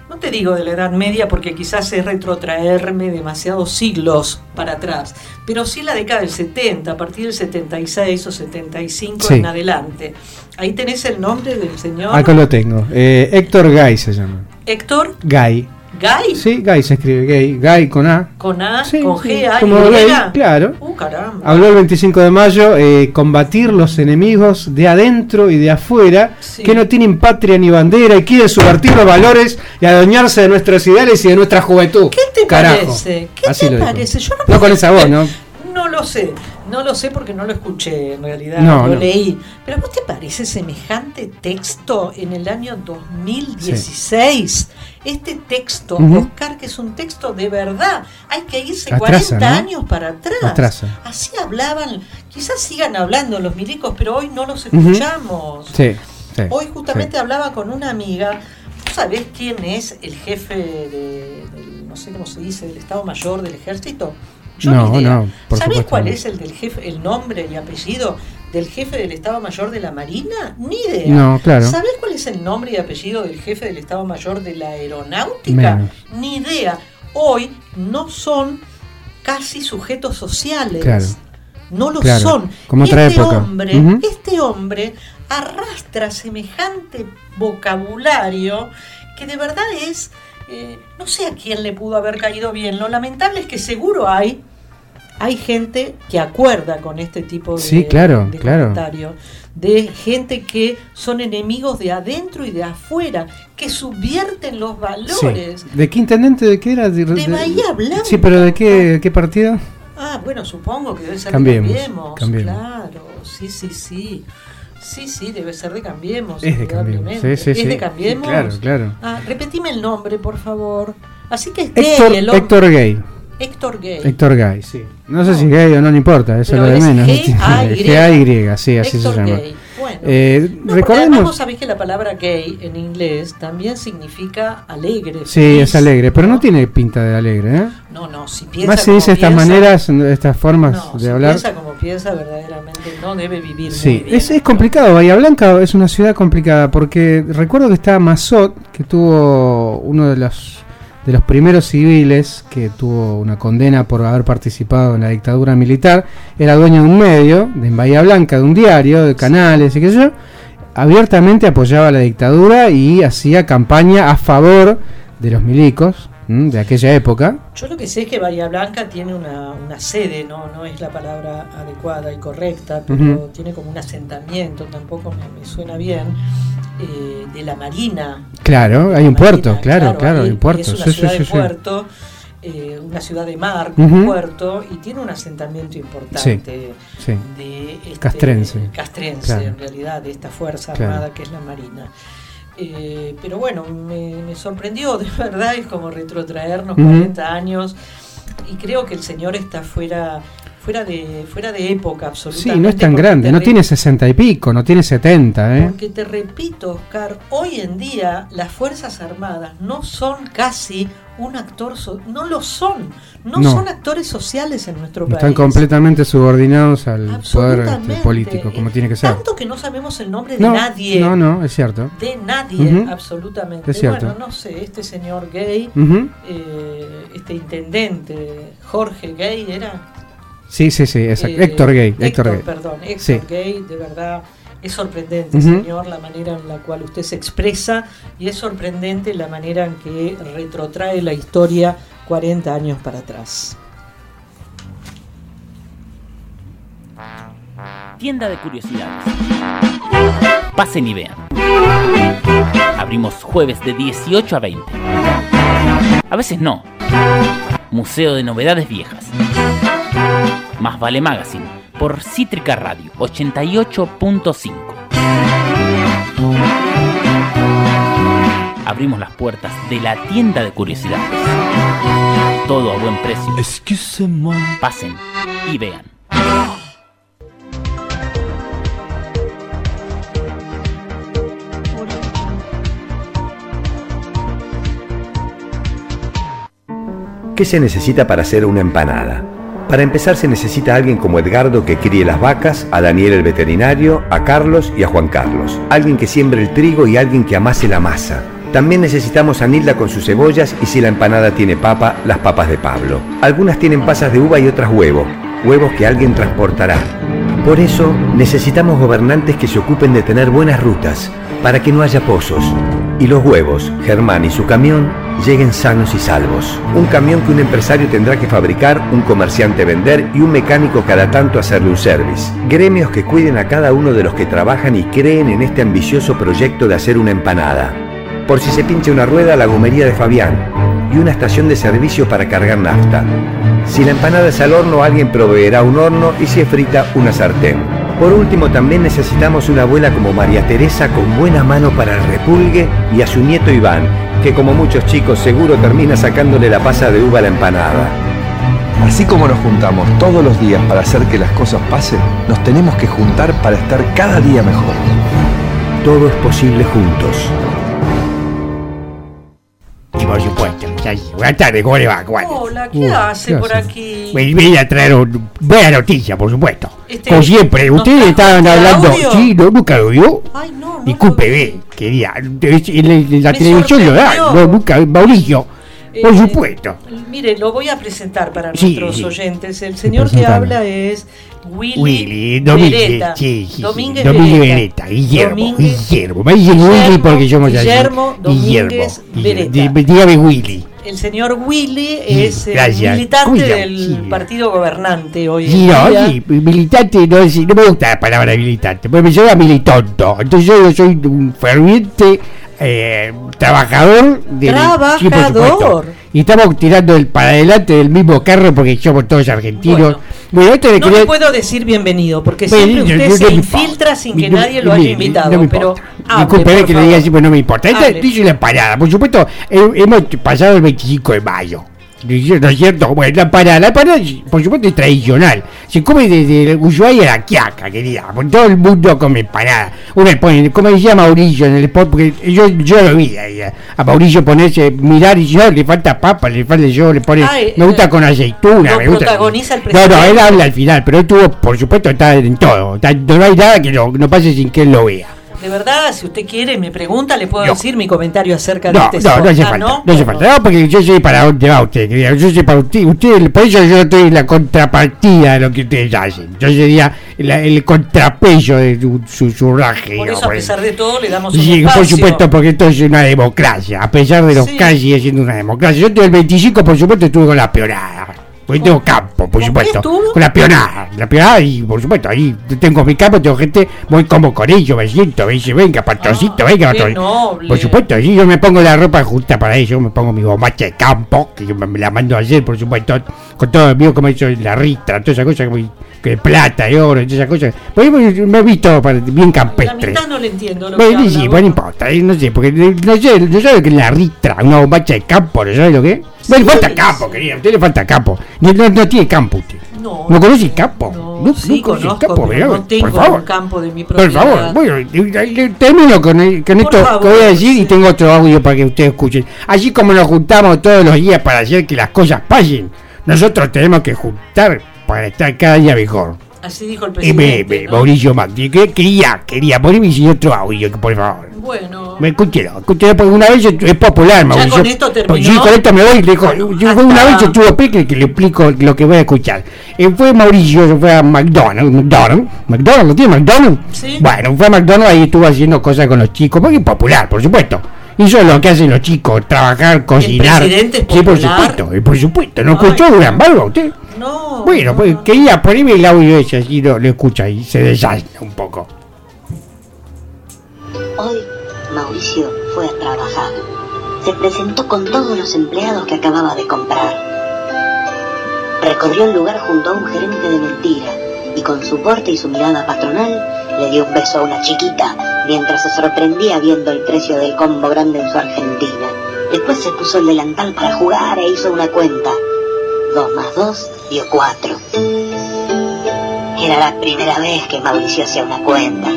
S3: no te digo de la Edad Media porque quizás es retrotraerme demasiados siglos para atrás, pero sí la década del 70, a partir del 76 o 75 en adelante. Ahí tenés el nombre del señor.
S2: Acá lo tengo. Eh, Héctor Gay se llama.
S3: Héctor
S2: Gay.
S3: ¿Gay?
S2: Sí, Gay se escribe gay. Gay con A.
S3: Con A, con G, A,
S2: como gay, claro.
S3: Uh, caramba.
S2: Habló el 25 de mayo, eh, combatir los enemigos de adentro y de afuera, que no tienen patria ni bandera y quieren subvertir los valores y adueñarse de nuestros ideales y de nuestra juventud.
S3: ¿Qué te parece? ¿Qué te parece? Yo
S2: no, no con esa voz, ¿no?
S3: No lo sé. No lo sé porque no lo escuché en realidad, no, lo leí. Pero ¿vos te parece semejante texto en el año 2016? Este texto, Oscar, que es un texto de verdad, hay que irse 40 años para atrás. Así hablaban, quizás sigan hablando los milicos, pero hoy no los escuchamos. hoy justamente hablaba con una amiga. ¿Tú sabés quién es el jefe de, no sé cómo se dice, del Estado Mayor del Ejército?
S2: no, no.
S3: ¿Sabés cuál es el del jefe, el nombre y apellido del jefe del Estado Mayor de la Marina? Ni idea.
S2: No, claro.
S3: ¿Sabés cuál es el nombre y apellido del jefe del Estado Mayor de la Aeronáutica? Ni idea. Hoy no son casi sujetos sociales. No lo son.
S2: Como
S3: este hombre, este hombre arrastra semejante vocabulario que de verdad es eh, no sé a quién le pudo haber caído bien. Lo lamentable es que seguro hay, hay gente que acuerda con este tipo de,
S2: sí, claro,
S3: comentarios. De gente que son enemigos de adentro y de afuera, que subvierten los valores.
S2: ¿De qué intendente? ¿De qué era?
S3: De, Bahía Blanca.
S2: Sí, pero ¿de qué, qué partido?
S3: Ah, bueno, supongo que debe ser
S2: cambiemos,
S3: cambiemos. Claro, sí, sí, sí. Sí, sí, debe ser de Cambiemos.
S2: Es de Cambiemos. Sí, sí,
S3: ¿Es de Cambiemos?
S2: claro, claro.
S3: Ah, repetime el nombre, por favor. Así que es
S2: Héctor,
S3: gay. El
S2: Héctor Gay.
S3: Héctor Gay.
S2: Héctor Gay, sí. No sé si gay o no, no importa, eso es lo de menos. G-A-Y, sí, así se llama.
S3: Gay. Bueno, eh, no, recordemos. Vos sabés que la palabra gay en inglés también significa alegre.
S2: Sí, es alegre, pero no tiene pinta de alegre, ¿eh?
S3: No, no, si piensa.
S2: Más se dice estas maneras, estas formas de
S3: si
S2: hablar.
S3: piensa como piensa, verdaderamente no debe vivir.
S2: Sí, Es, es complicado. Bahía Blanca es una ciudad complicada porque recuerdo que estaba Mazot, que tuvo uno de los de los primeros civiles que tuvo una condena por haber participado en la dictadura militar, era dueño de un medio, de en Bahía Blanca, de un diario, de canales y qué sé yo, abiertamente apoyaba la dictadura y hacía campaña a favor de los milicos de aquella época.
S3: Yo lo que sé es que Bahía Blanca tiene una, sede, ¿no? no es la palabra adecuada y correcta, pero tiene como un asentamiento, tampoco me, suena bien, eh, de la Marina.
S2: Claro, hay un puerto, claro, claro, hay, un puerto.
S3: Es una ciudad de puerto, eh, una ciudad de mar, un puerto, y tiene un asentamiento importante de este,
S2: castrense,
S3: castrense en realidad, de esta fuerza armada que es la Marina. Eh, pero bueno, me, sorprendió, de verdad, es como retrotraernos 40 años y creo que el señor está fuera fuera de fuera de época absolutamente.
S2: Sí, no es tan grande, no tiene 60 y pico, no tiene 70, ¿eh?
S3: Porque te repito, Oscar, hoy en día las Fuerzas Armadas no son casi un actor, no lo son, no, son actores sociales en nuestro país.
S2: Están completamente subordinados al poder este, político, como tiene que ser.
S3: Tanto que no sabemos el nombre de nadie.
S2: No, no, es cierto.
S3: De nadie, absolutamente.
S2: Es cierto.
S3: Bueno, no sé, este señor gay, eh, este intendente, Jorge Gay, ¿era?
S2: Sí, sí, sí, exacto. Eh, Héctor Gay.
S3: Héctor, Gay. perdón, Héctor Gay, de verdad es sorprendente, señor, la manera en la cual usted se expresa y es sorprendente la manera en que retrotrae la historia 40 años para atrás.
S1: Tienda de curiosidades. Pasen y vean. Abrimos jueves de 18 a 20. A veces no. Museo de Novedades Viejas. Más Vale Magazine por Cítrica Radio 88.5. Abrimos las puertas de la tienda de curiosidades. Todo a buen precio. Pasen y vean.
S8: ¿Qué se necesita para hacer una empanada? Para empezar se necesita alguien como Edgardo que críe las vacas, a Daniel el veterinario, a Carlos y a Juan Carlos. Alguien que siembre el trigo y alguien que amase la masa. También necesitamos a Nilda con sus cebollas y si la empanada tiene papa, las papas de Pablo. Algunas tienen pasas de uva y otras huevo, huevos que alguien transportará. Por eso necesitamos gobernantes que se ocupen de tener buenas rutas, para que no haya pozos. Y los huevos, Germán y su camión, lleguen sanos y salvos. Un camión que un empresario tendrá que fabricar, un comerciante vender y un mecánico cada tanto hacerle un service. Gremios que cuiden a cada uno de los que trabajan y creen en este ambicioso proyecto de hacer una empanada. Por si se pincha una rueda, la gomería de Fabián y una estación de servicio para cargar nafta. Si la empanada es al horno, alguien proveerá un horno y si es frita, una sartén. Por último, también necesitamos una abuela como María Teresa con buena mano para el repulgue y a su nieto Iván, que como muchos chicos seguro termina sacándole la pasa de uva a la empanada.
S9: Así como nos juntamos todos los días para hacer que las cosas pasen, nos tenemos que juntar para estar cada día mejor.
S8: Todo es posible juntos.
S10: Y por supuesto, buenas tardes, ¿cómo le va?
S3: Hola, ¿qué hace por aquí?
S10: Voy a traer buena noticia, por supuesto. Este, Como siempre, ustedes estaban hablando. Sí, no, nunca lo vio.
S3: Ay, no.
S10: Disculpe, ve, quería. En la televisión lo da, no, nunca, Mauricio. Por eh, supuesto.
S3: Mire, lo voy a presentar para nuestros oyentes. El señor que habla es Willy, Willy
S10: Domínguez, sí, sí, Domínguez, Domínguez Beretta. Guillermo, Guillermo. Me dicen Willy porque somos
S3: Guillermo Domínguez
S10: Beretta. Dígame Willy.
S3: El señor Willy es militante del partido gobernante hoy
S10: sí,
S3: no,
S10: Sí, militante, no, no, me gusta la palabra militante, porque me llama militonto. Entonces yo soy un ferviente eh, trabajador
S3: del trabajador.
S10: y estamos tirando el para adelante del mismo carro porque somos todos argentinos.
S3: Bueno, esto no le puedo decir bienvenido porque siempre usted se infiltra sin que nadie lo haya invitado pero
S10: disculpe que le diga así pues no me importa. Esta es la parada. Por supuesto hemos pasado el 25 de mayo ¿No es cierto? Bueno, la parada, la parada, por supuesto, es tradicional. Se come desde el Ushuaia a la Quiaca, querida. Por todo el mundo come empanada. Uno le pone, como decía Mauricio en el spot, porque yo, yo lo vi ahí, a Mauricio ponerse, mirar y yo, le falta papa, le falta yo, le pone, me gusta con aceituna. me gusta,
S3: protagoniza el.
S10: No, no, él habla al final, pero él tuvo, por supuesto, está en todo. no hay nada que no pase sin que él lo vea.
S3: De verdad, si usted quiere, me pregunta, le puedo decir mi comentario acerca
S10: no,
S3: de este
S10: No, no hace
S3: Ah,
S10: falta,
S3: ¿no?
S10: no, hace falta. No, porque yo sé para dónde va usted. Yo sé para usted, usted, por eso yo estoy en la contrapartida de lo que ustedes hacen. Yo sería la- el contrapeso de su susurraje.
S3: Por
S10: digamos,
S3: eso, a
S10: por
S3: pesar de todo, le damos un
S10: Sí, por
S3: espacio.
S10: supuesto, porque esto es una democracia. A pesar de los
S3: Sí.
S10: calles, siendo una democracia. Yo del 25, por supuesto, estuve con la peonada. Porque tengo campo, por supuesto. Con la peonada. La peonada, y por supuesto, ahí tengo mi campo, tengo gente, voy como con ellos, me siento, me dice, venga, patroncito, venga,
S3: Ah,
S10: patrón.
S3: noble.
S10: Por supuesto, sí, yo me pongo la ropa justa para ello, me pongo mi bombacha de campo, que yo me, la mando a hacer, por supuesto, con todo el mío, como he hecho la ritra, toda esa cosa, como, que plata y oro, todas esas cosas. Pues yo me, he visto para- bien
S3: La
S10: campestre.
S3: mitad no le entiendo lo
S10: Bueno,
S3: que
S10: sí,
S3: habla,
S10: pues no importa, eh, no sé, porque no sé, no sabe que la ritra, una bombacha de campo, ¿no sabe lo que es? No le falta campo, querida, usted le falta campo. No, no, no tiene campo usted.
S3: No,
S10: ¿No conoce el campo? No,
S3: sí
S10: conoce el campo,
S3: no tengo
S10: por favor.
S3: un campo de mi
S10: Por
S3: propiedad.
S10: favor, bueno, termino con, el- con esto
S3: favor,
S10: que voy a decir y tengo otro audio para que ustedes escuchen. Así como nos juntamos todos los días para hacer que las cosas pasen, nosotros tenemos que juntar para estar cada día mejor.
S3: Así dijo el
S10: Y me,
S3: presidente.
S10: me-
S3: ¿no?
S10: Mauricio Macri, que quería, quería, poneme ese otro audio, por favor.
S3: Bueno,
S10: Me escúchelo, escúchelo, porque una vez es popular, Mauricio.
S3: con esto terminó?
S10: Sí, con esto me voy, le dijo, yo una vez estuvo Peque que le explico lo que voy a escuchar. Eh, fue Mauricio, fue a McDonald's, McDonald's, McDonald's, ¿lo tiene McDonald's?
S3: Sí.
S10: Bueno, fue a McDonald's y estuvo haciendo cosas con los chicos, porque es popular, por supuesto. Y eso es lo que hacen los chicos, trabajar, cocinar.
S3: presidente es
S10: sí, por supuesto, y por supuesto. ¿No
S3: Ay,
S10: escuchó Durán Barba usted?
S3: no.
S10: Bueno, pues quería ponerme el audio ese, así lo, lo escucha y se desasna un poco.
S11: Hoy Mauricio fue a trabajar. Se presentó con todos los empleados que acababa de comprar. Recorrió el lugar junto a un gerente de mentira y con su porte y su mirada patronal le dio un beso a una chiquita mientras se sorprendía viendo el precio del combo grande en su Argentina. Después se puso el delantal para jugar e hizo una cuenta. Dos más dos dio cuatro. Era la primera vez que Mauricio hacía una cuenta.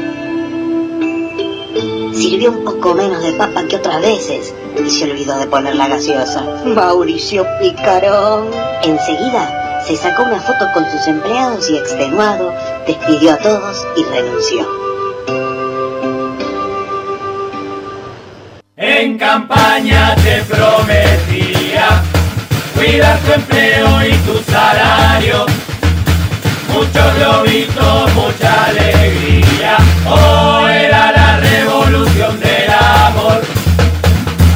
S11: Sirvió un poco menos de papa que otras veces y se olvidó de poner la gaseosa. Mauricio Picarón. Enseguida se sacó una foto con sus empleados y extenuado despidió a todos y renunció.
S12: En campaña te prometía cuidar tu empleo y tu salario. Muchos globitos, mucha alegría. Hoy era la revolución del amor.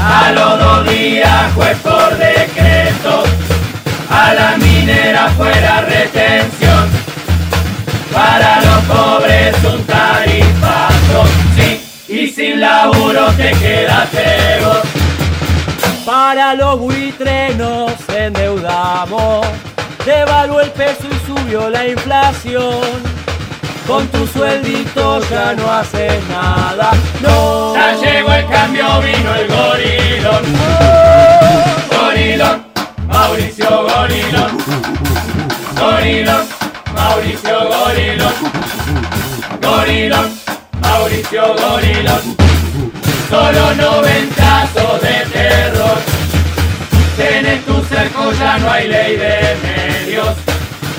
S12: A los dos días fue por pobres un tarifazo. Sí, y sin laburo te quedaste vos.
S13: Para los buitres nos endeudamos, devaluó el peso y subió la inflación. Con tu sueldito ya no haces nada, no.
S12: Ya llegó el cambio, vino el gorilón. Gorilón, Mauricio Gorilón. Gorilón, Mauricio Gorilón. Gorilón, Mauricio Gorilón. Solo noventazos de terror. Tienes tu cerco, ya no hay ley de medios.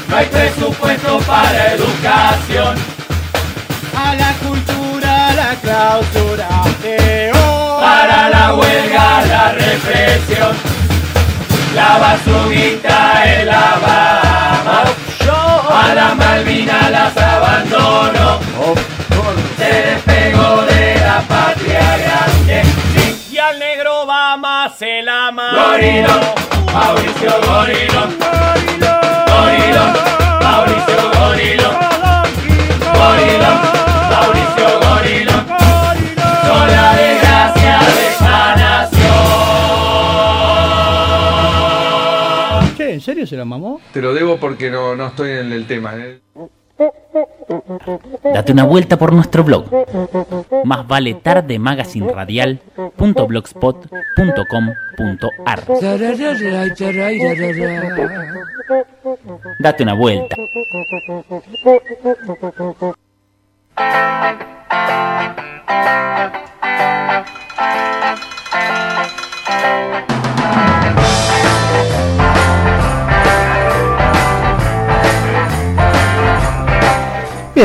S12: No hay presupuesto para educación.
S13: A la cultura la clausura.
S12: Para la huelga, la represión. La basurita en la Bahama. A la Malvina las abandonó. Se despegó de la patria grande. Sí.
S13: Y al negro Obama se la mano.
S12: Gorilón, Mauricio Gorilón. Gorilón, Mauricio Gorilón. Gorilón, Mauricio Gorilón. Son la desgracia
S13: ¿en serio se la mamó?
S9: Te lo debo porque no, no estoy en el tema. ¿eh?
S1: Date una vuelta por nuestro blog. Más vale tarde magazinradial.blogspot.com.ar Date una vuelta.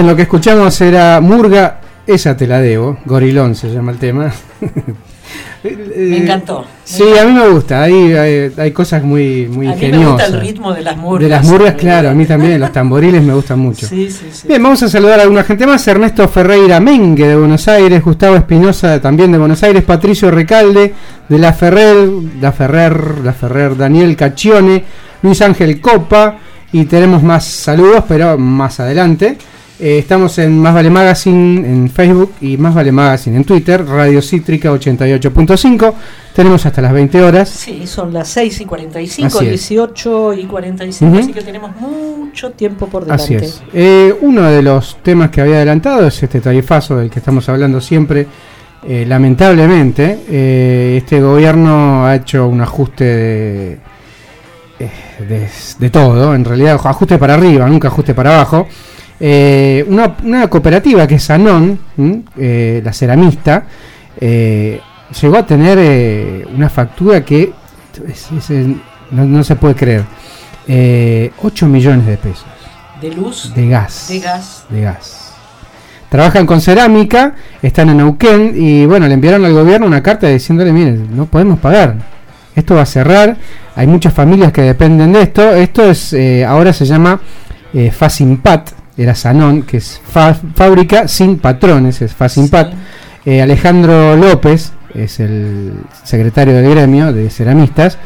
S2: Bien, lo que escuchamos era Murga esa te la debo, Gorilón se llama el tema.
S3: me encantó.
S2: Sí, a mí me gusta, hay, hay, cosas muy, muy
S3: a
S2: ingeniosas.
S3: Mí me gusta el ritmo de las murgas.
S2: De las murgas, claro, a mí también, los tamboriles me gustan mucho.
S3: Sí, sí, sí.
S2: Bien, vamos a saludar a alguna gente más. Ernesto Ferreira Mengue de Buenos Aires, Gustavo Espinosa también de Buenos Aires, Patricio Recalde de La Ferrer, La Ferrer, La Ferrer, Daniel Cachione, Luis Ángel Copa y tenemos más saludos, pero más adelante. Eh, estamos en Más Vale Magazine en Facebook y Más Vale Magazine en Twitter, Radio Cítrica 88.5. Tenemos hasta las 20 horas.
S3: Sí, son las 6 y 45, 18 y 45, así que tenemos mucho tiempo por delante.
S2: Así es. Eh, uno de los temas que había adelantado es este tarifazo del que estamos hablando siempre. Eh, lamentablemente, este gobierno ha hecho un ajuste de, de, todo, en realidad ajuste para arriba, nunca ajuste para abajo. Eh, una, cooperativa que es Anon, eh, la ceramista, eh, llegó a tener una factura que no, se puede creer. 8 millones de pesos.
S3: ¿De luz?
S2: De gas.
S3: De gas.
S2: De gas. Trabajan con cerámica, están en Neuquén y bueno, le enviaron al gobierno una carta diciéndole, miren, no podemos pagar. Esto va a cerrar, hay muchas familias que dependen de esto. Esto es, ahora se llama Fasimpat, era Sanón, que es fábrica sin patrones, es Fasimpat. Eh, Alejandro López es el secretario del gremio de ceramistas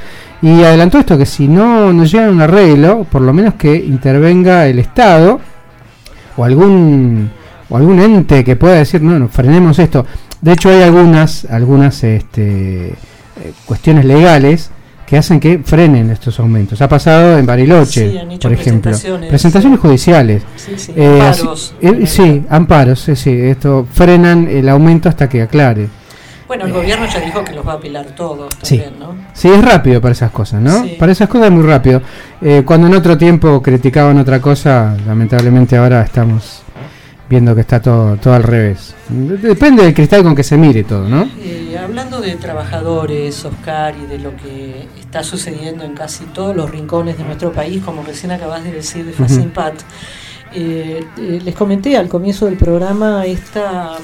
S2: y adelantó esto que si no nos llega un arreglo, por lo menos que intervenga el Estado o algún o algún ente que pueda decir no, no frenemos esto. De hecho hay algunas algunas este, eh, cuestiones legales que hacen que frenen estos aumentos. Ha pasado en Bariloche, por ejemplo. Presentaciones, judiciales.
S3: Sí, sí, eh, amparos.
S2: Eh, sí, amparos, sí, esto frenan el aumento hasta que aclare.
S3: Bueno, el gobierno ya dijo que los va a apilar todos también,
S2: sí.
S3: ¿no?
S2: Sí, es rápido para esas cosas, ¿no? Para esas cosas es muy rápido. Eh, cuando en otro tiempo criticaban otra cosa, lamentablemente ahora estamos viendo que está todo, todo al revés. Depende del cristal con que se mire todo, ¿no?
S3: Eh, hablando de trabajadores, Oscar, y de lo que está sucediendo en casi todos los rincones de nuestro país, como recién acabas de decir de Facimpat, eh, eh, les comenté al comienzo del programa esta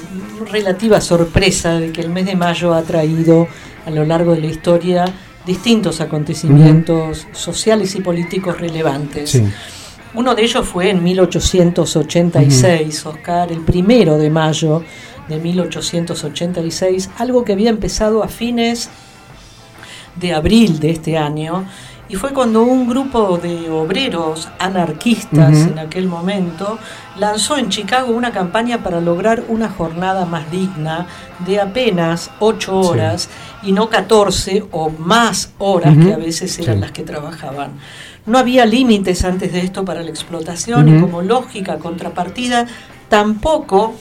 S3: relativa sorpresa de que el mes de mayo ha traído a lo largo de la historia distintos acontecimientos sociales y políticos relevantes. Uno de ellos fue en 1886, Oscar, el primero de mayo de 1886, algo que había empezado a fines de abril de este año, y fue cuando un grupo de obreros anarquistas en aquel momento lanzó en Chicago una campaña para lograr una jornada más digna de apenas 8 horas y no 14 o más horas que a veces eran las que trabajaban. No había límites antes de esto para la explotación y como lógica contrapartida tampoco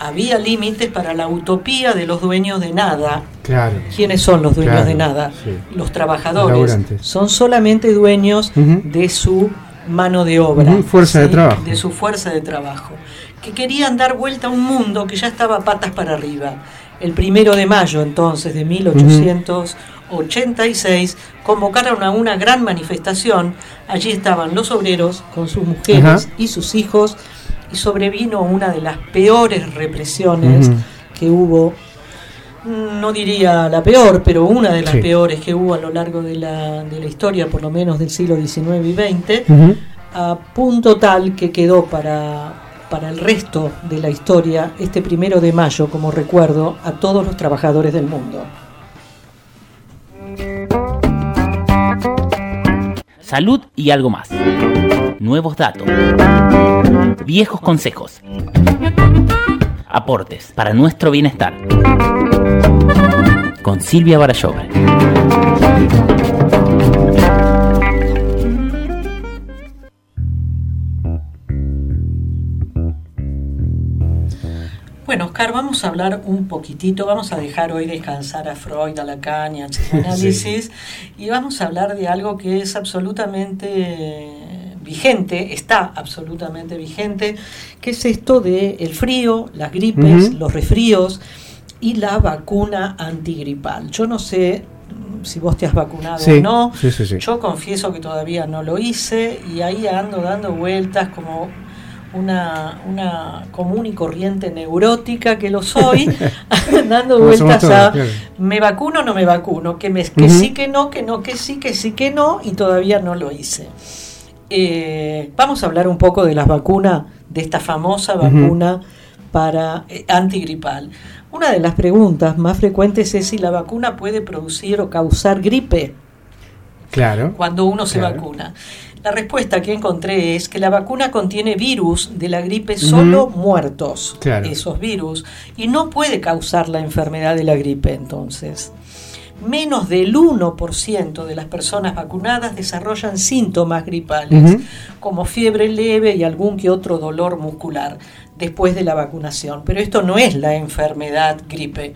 S3: había límites para la utopía de los dueños de nada.
S2: Claro.
S3: ¿Quiénes son los dueños de nada? Los trabajadores. son solamente dueños de su mano de obra.
S2: Fuerza de trabajo.
S3: De su fuerza de trabajo. Que querían dar vuelta a un mundo que ya estaba patas para arriba. El primero de mayo, entonces, de 1886, convocaron a una gran manifestación. Allí estaban los obreros con sus mujeres y sus hijos y sobrevino una de las peores represiones que hubo, no diría la peor, pero una de las peores que hubo a lo largo de la, de la historia, por lo menos del siglo XIX y XX, a punto tal que quedó para, para el resto de la historia este primero de mayo como recuerdo a todos los trabajadores del mundo.
S1: Salud y algo más. Nuevos datos, viejos consejos, aportes para nuestro bienestar. Con Silvia Barayova.
S3: Bueno, Oscar, vamos a hablar un poquitito, vamos a dejar hoy descansar a Freud, a Lacan y a psicoanálisis, y vamos a hablar de algo que es absolutamente vigente, está absolutamente vigente, que es esto de el frío, las gripes, los resfríos y la vacuna antigripal. Yo no sé mm, si vos te has vacunado o no. Yo confieso que todavía no lo hice y ahí ando dando vueltas como una, una común y corriente neurótica que lo soy, dando vueltas a me vacuno o no me vacuno, que, me, que sí, que no, que no, que sí, que sí, que no, y todavía no lo hice. Eh, vamos a hablar un poco de las vacunas, de esta famosa vacuna para eh, antigripal. Una de las preguntas más frecuentes es si la vacuna puede producir o causar gripe.
S2: Claro.
S3: Cuando uno se vacuna. La respuesta que encontré es que la vacuna contiene virus de la gripe solo muertos, esos virus, y no puede causar la enfermedad de la gripe entonces. Menos del 1% de las personas vacunadas desarrollan síntomas gripales, como fiebre leve y algún que otro dolor muscular después de la vacunación. Pero esto no es la enfermedad gripe.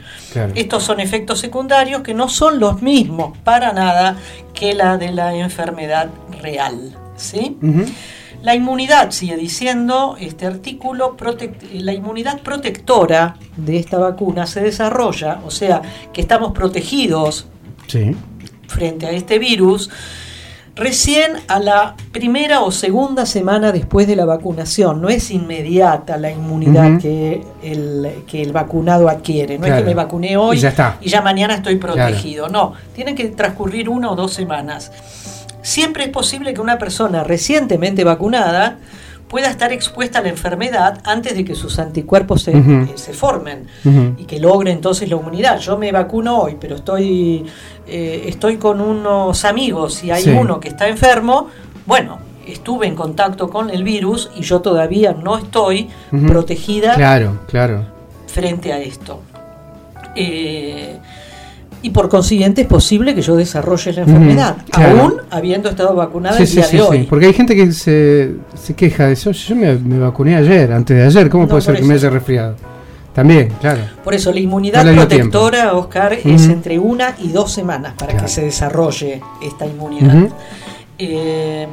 S3: Estos son efectos secundarios que no son los mismos para nada que la de la enfermedad real. ¿sí? La inmunidad, sigue diciendo este artículo, la inmunidad protectora de esta vacuna se desarrolla, o sea, que estamos protegidos frente a este virus recién a la primera o segunda semana después de la vacunación. No es inmediata la inmunidad que, el, que el vacunado adquiere. No es que me vacuné hoy y ya, mañana estoy protegido. No, tiene que transcurrir una o dos semanas. Siempre es posible que una persona recientemente vacunada pueda estar expuesta a la enfermedad antes de que sus anticuerpos se, eh, se formen y que logre entonces la inmunidad. Yo me vacuno hoy, pero estoy, eh, estoy con unos amigos y hay uno que está enfermo, bueno, estuve en contacto con el virus y yo todavía no estoy protegida
S2: claro, claro.
S3: frente a esto. Eh, y por consiguiente es posible que yo desarrolle la enfermedad, aún habiendo estado vacunada el día de hoy.
S2: Porque hay gente que se, se queja de eso. Yo me, vacuné ayer, antes de ayer, ¿cómo puede ser que me haya resfriado? También, claro.
S3: Por eso la inmunidad protectora, Oscar, es entre una y dos semanas para que se desarrolle esta inmunidad. Eh,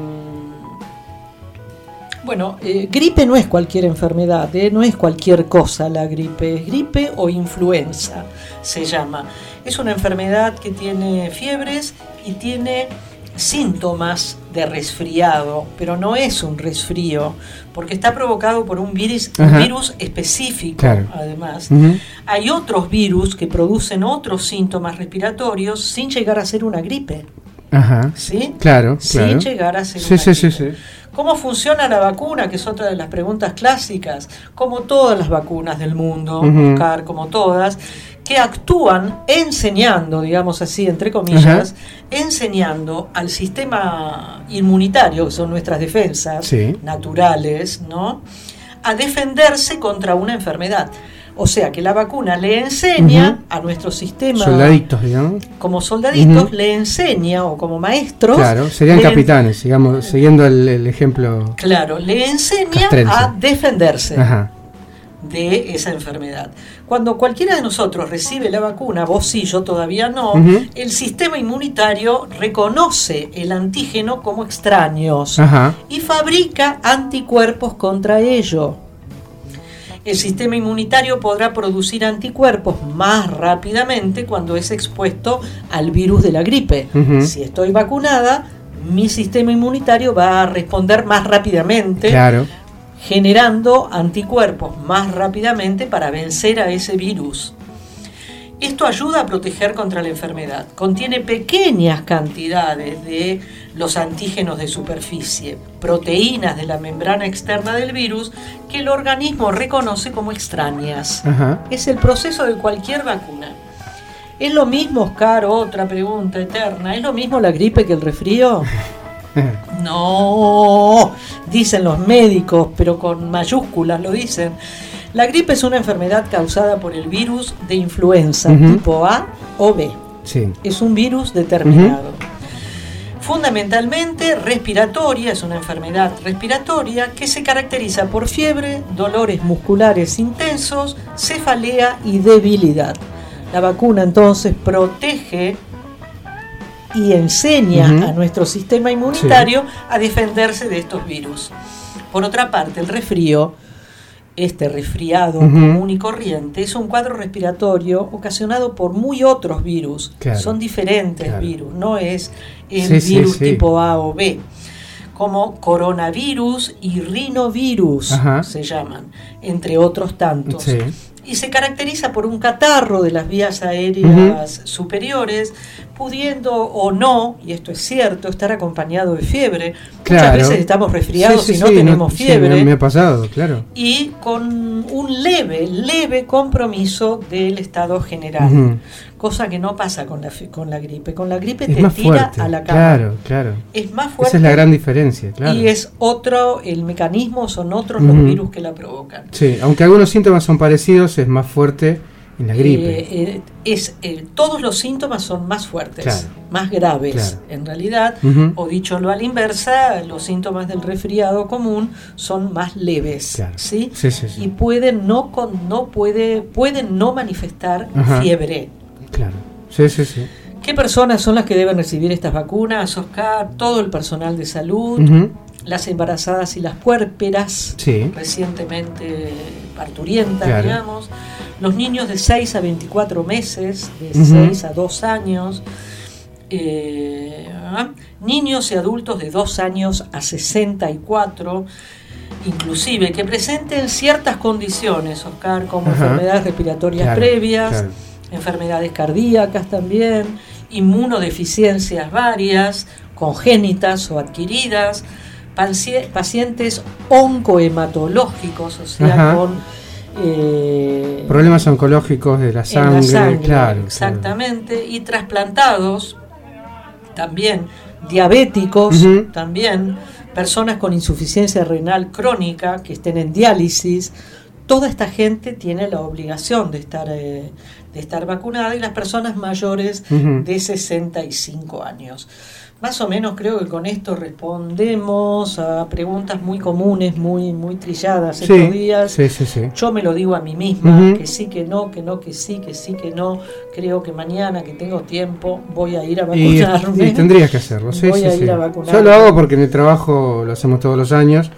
S3: bueno, eh, gripe no es cualquier enfermedad, eh, no es cualquier cosa la gripe, es gripe o influenza se llama. Es una enfermedad que tiene fiebres y tiene síntomas de resfriado, pero no es un resfrío, porque está provocado por un virus, virus específico, además. Hay otros virus que producen otros síntomas respiratorios sin llegar a ser una gripe.
S2: Ajá.
S3: ¿Sí?
S2: Claro,
S3: Sin llegar a ser
S2: sí,
S3: una
S2: sí, Sí,
S3: ¿Cómo funciona la vacuna? Que es otra de las preguntas clásicas. Como todas las vacunas del mundo, buscar como todas, que actúan enseñando, digamos así, entre comillas, enseñando al sistema inmunitario, que son nuestras defensas naturales, ¿no? a defenderse contra una enfermedad. O sea que la vacuna le enseña a nuestro sistema.
S2: Soldaditos, digamos.
S3: Como soldaditos, le enseña, o como maestros.
S2: Claro, serían capitanes, digamos, siguiendo el, ejemplo.
S3: Claro, le enseña a defenderse. de esa enfermedad. Cuando cualquiera de nosotros recibe la vacuna, vos sí, yo todavía no, el sistema inmunitario reconoce el antígeno como extraños y fabrica anticuerpos contra ello. El sistema inmunitario podrá producir anticuerpos más rápidamente cuando es expuesto al virus de la gripe. Si estoy vacunada, mi sistema inmunitario va a responder más rápidamente
S2: claro
S3: generando anticuerpos más rápidamente para vencer a ese virus. Esto ayuda a proteger contra la enfermedad. Contiene pequeñas cantidades de los antígenos de superficie, proteínas de la membrana externa del virus que el organismo reconoce como extrañas. Es el proceso de cualquier vacuna. ¿Es lo mismo, Oscar? Otra pregunta eterna. ¿Es lo mismo la gripe que el resfrío? No, dicen los médicos, pero con mayúsculas lo dicen. La gripe es una enfermedad causada por el virus de influenza tipo A o B. Es un virus determinado. Fundamentalmente respiratoria, es una enfermedad respiratoria que se caracteriza por fiebre, dolores musculares intensos, cefalea y debilidad. La vacuna entonces protege y enseña a nuestro sistema inmunitario a defenderse de estos virus. Por otra parte, el resfrío, este resfriado común y corriente, es un cuadro respiratorio ocasionado por muy otros virus. Son diferentes virus, no es el virus tipo A o B. como coronavirus y rinovirus,
S2: Ajá.
S3: se llaman, entre otros tantos. Y se caracteriza por un catarro de las vías aéreas superiores, pudiendo o no, y esto es cierto, estar acompañado de fiebre.
S2: Claro.
S3: Muchas veces estamos resfriados
S2: Sí, sí,
S3: y no
S2: sí,
S3: tenemos fiebre
S2: me, me ha pasado, claro.
S3: y con un leve, leve compromiso del estado general. Cosa que no pasa con la, con la gripe. Con la gripe
S2: Es
S3: te
S2: más
S3: tira
S2: fuerte.
S3: a la cama.
S2: Claro, claro.
S3: Es más
S2: Esa
S3: fuerte.
S2: es la gran diferencia, claro.
S3: Y es otro, el mecanismo son otros los virus que la provocan.
S2: Sí, aunque algunos síntomas son parecidos, es más fuerte en la gripe.
S3: Eh, eh, es, eh, todos los síntomas son más fuertes,
S2: Claro.
S3: más graves.
S2: Claro.
S3: En realidad, o dicho lo a la inversa, los síntomas del resfriado común son más leves.
S2: Claro.
S3: ¿sí?
S2: Sí, sí, sí.
S3: Y pueden no, con, no puede, pueden no manifestar
S2: Ajá.
S3: fiebre.
S2: Claro. Sí, sí, sí.
S3: ¿Qué personas son las que deben recibir estas vacunas, Oscar? Todo el personal de salud, las embarazadas y las puérperas,
S2: Sí.
S3: recientemente parturientas,
S2: Claro.
S3: digamos, los niños de 6 a 24 meses, de
S2: Ujú.
S3: 6 a 2 años, eh, niños y adultos de 2 años a 64, inclusive que presenten ciertas condiciones, Oscar, como
S2: Ajá.
S3: enfermedades respiratorias
S2: Claro,
S3: previas,
S2: claro.
S3: enfermedades cardíacas también, inmunodeficiencias varias, congénitas o adquiridas, pacientes oncohematológicos, o sea,
S2: Ajá.
S3: con eh,
S2: Problemas oncológicos de la
S3: en
S2: sangre,
S3: la sangre,
S2: claro.
S3: exactamente, y trasplantados también, diabéticos también, personas con insuficiencia renal crónica que estén en diálisis, toda esta gente tiene la obligación de estar, eh, de estar vacunada y las personas mayores
S2: Ujú.
S3: de 65 años. Más o menos creo que con esto respondemos a preguntas muy comunes, muy, muy trilladas
S2: Sí,
S3: estos días.
S2: sí, sí, sí.
S3: Yo me lo digo a mí misma, que sí, que no, que no, que sí, que sí, que no. Creo que mañana que tengo tiempo voy a ir a
S2: Y,
S3: vacunarme.
S2: y tendrías que hacerlo, sí,
S3: Voy
S2: sí,
S3: a
S2: sí.
S3: ir a vacunarme.
S2: Yo lo hago porque en el trabajo lo hacemos todos los años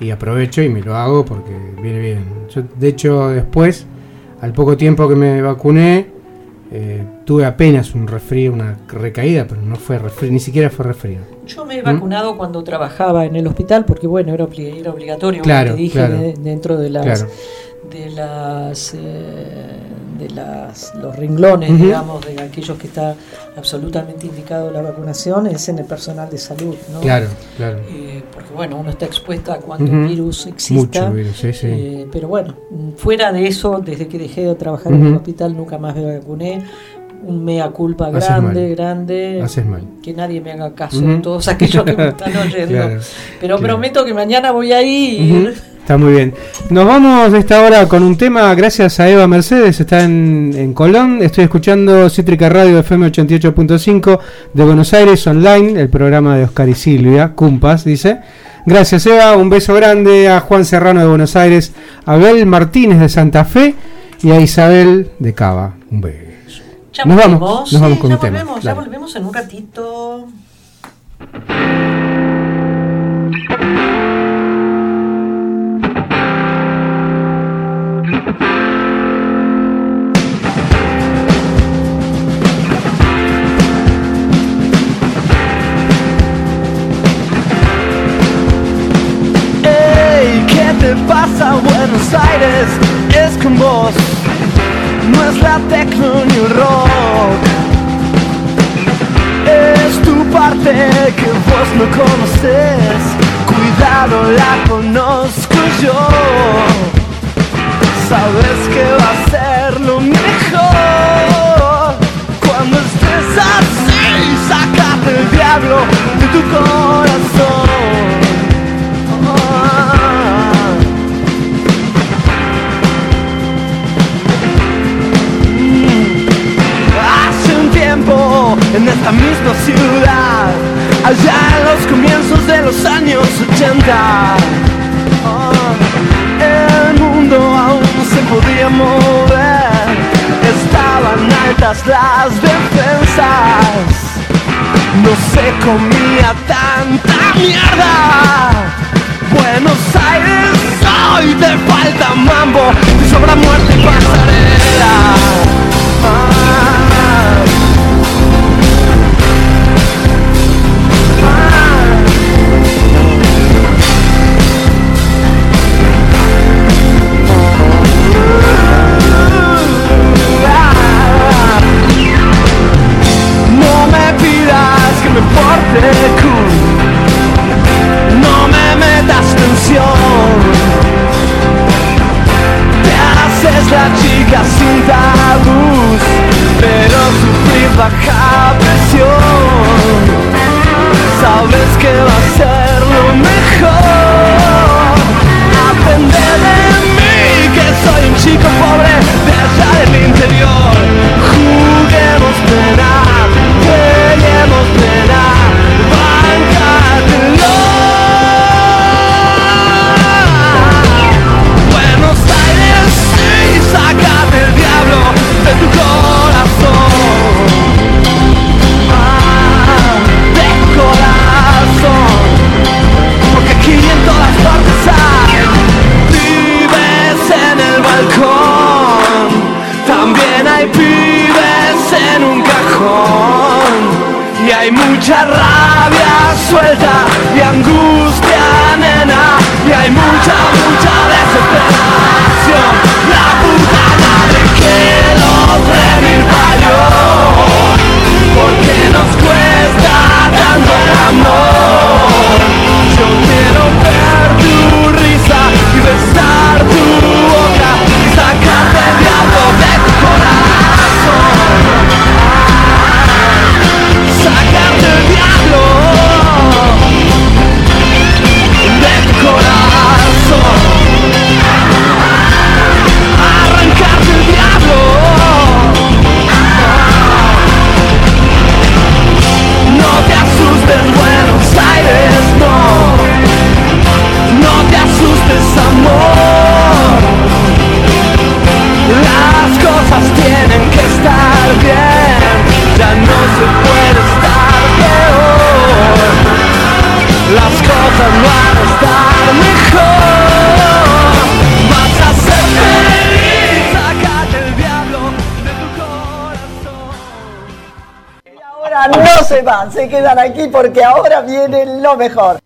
S2: y aprovecho y me lo hago porque viene bien. Yo, de hecho, después, al poco tiempo que me vacuné, eh, tuve apenas un resfrío, una recaída, pero no fue resfrío, ni siquiera fue resfrío.
S3: Yo me he
S2: ¿Mm?
S3: vacunado cuando trabajaba en el hospital porque bueno, era, obli- era obligatorio, como
S2: Claro,
S3: te dije,
S2: claro.
S3: de- dentro de las
S2: Claro.
S3: de las eh, de las los renglones, digamos, de aquellos que está absolutamente indicado la vacunación es en el personal de salud, ¿no?
S2: Claro, claro.
S3: Eh, porque bueno, uno está expuesto a cuando
S2: Ujú.
S3: el virus exista.
S2: Mucho virus, sí, sí.
S3: Eh, pero bueno, mm, fuera de eso, desde que dejé de trabajar en el hospital nunca más me vacuné. Un mea culpa grande, grande.
S2: Haces mal.
S3: Que nadie me haga caso,
S2: Ujú.
S3: todos aquellos que me están oyendo.
S2: Claro,
S3: pero
S2: claro.
S3: prometo que mañana voy a ir.
S2: Está muy bien. Nos vamos de esta hora con un tema gracias a Eva Mercedes, está en, en Colón. Estoy escuchando Cítrica Radio FM 88.5 de Buenos Aires online, el programa de Oscar y Silvia, Cumpas, dice. Gracias Eva, un beso grande a Juan Serrano de Buenos Aires, a Abel Martínez de Santa Fe y a Isabel de Cava. Un beso.
S3: Ya
S2: nos
S3: volvemos,
S2: vamos,
S3: sí,
S2: nos vamos con
S3: ya
S2: un tema.
S3: volvemos, ya
S2: Dale.
S3: volvemos en un ratito.
S13: Ey, ¿qué te pasa Buenos Aires? Es con vos, no es la tecno ni el rock. Es tu parte que vos no conoces, cuidado la conozco yo. Sabes que va a ser lo mejor esta misma ciudad, allá en los comienzos de los años 80, ah, el mundo aún se podía mover, estaban altas las defensas, no se comía tanta mierda. Buenos Aires, hoy te falta mambo, te sobra muerte y pasarela. Ah,
S14: se van, se quedan aquí porque ahora viene lo mejor.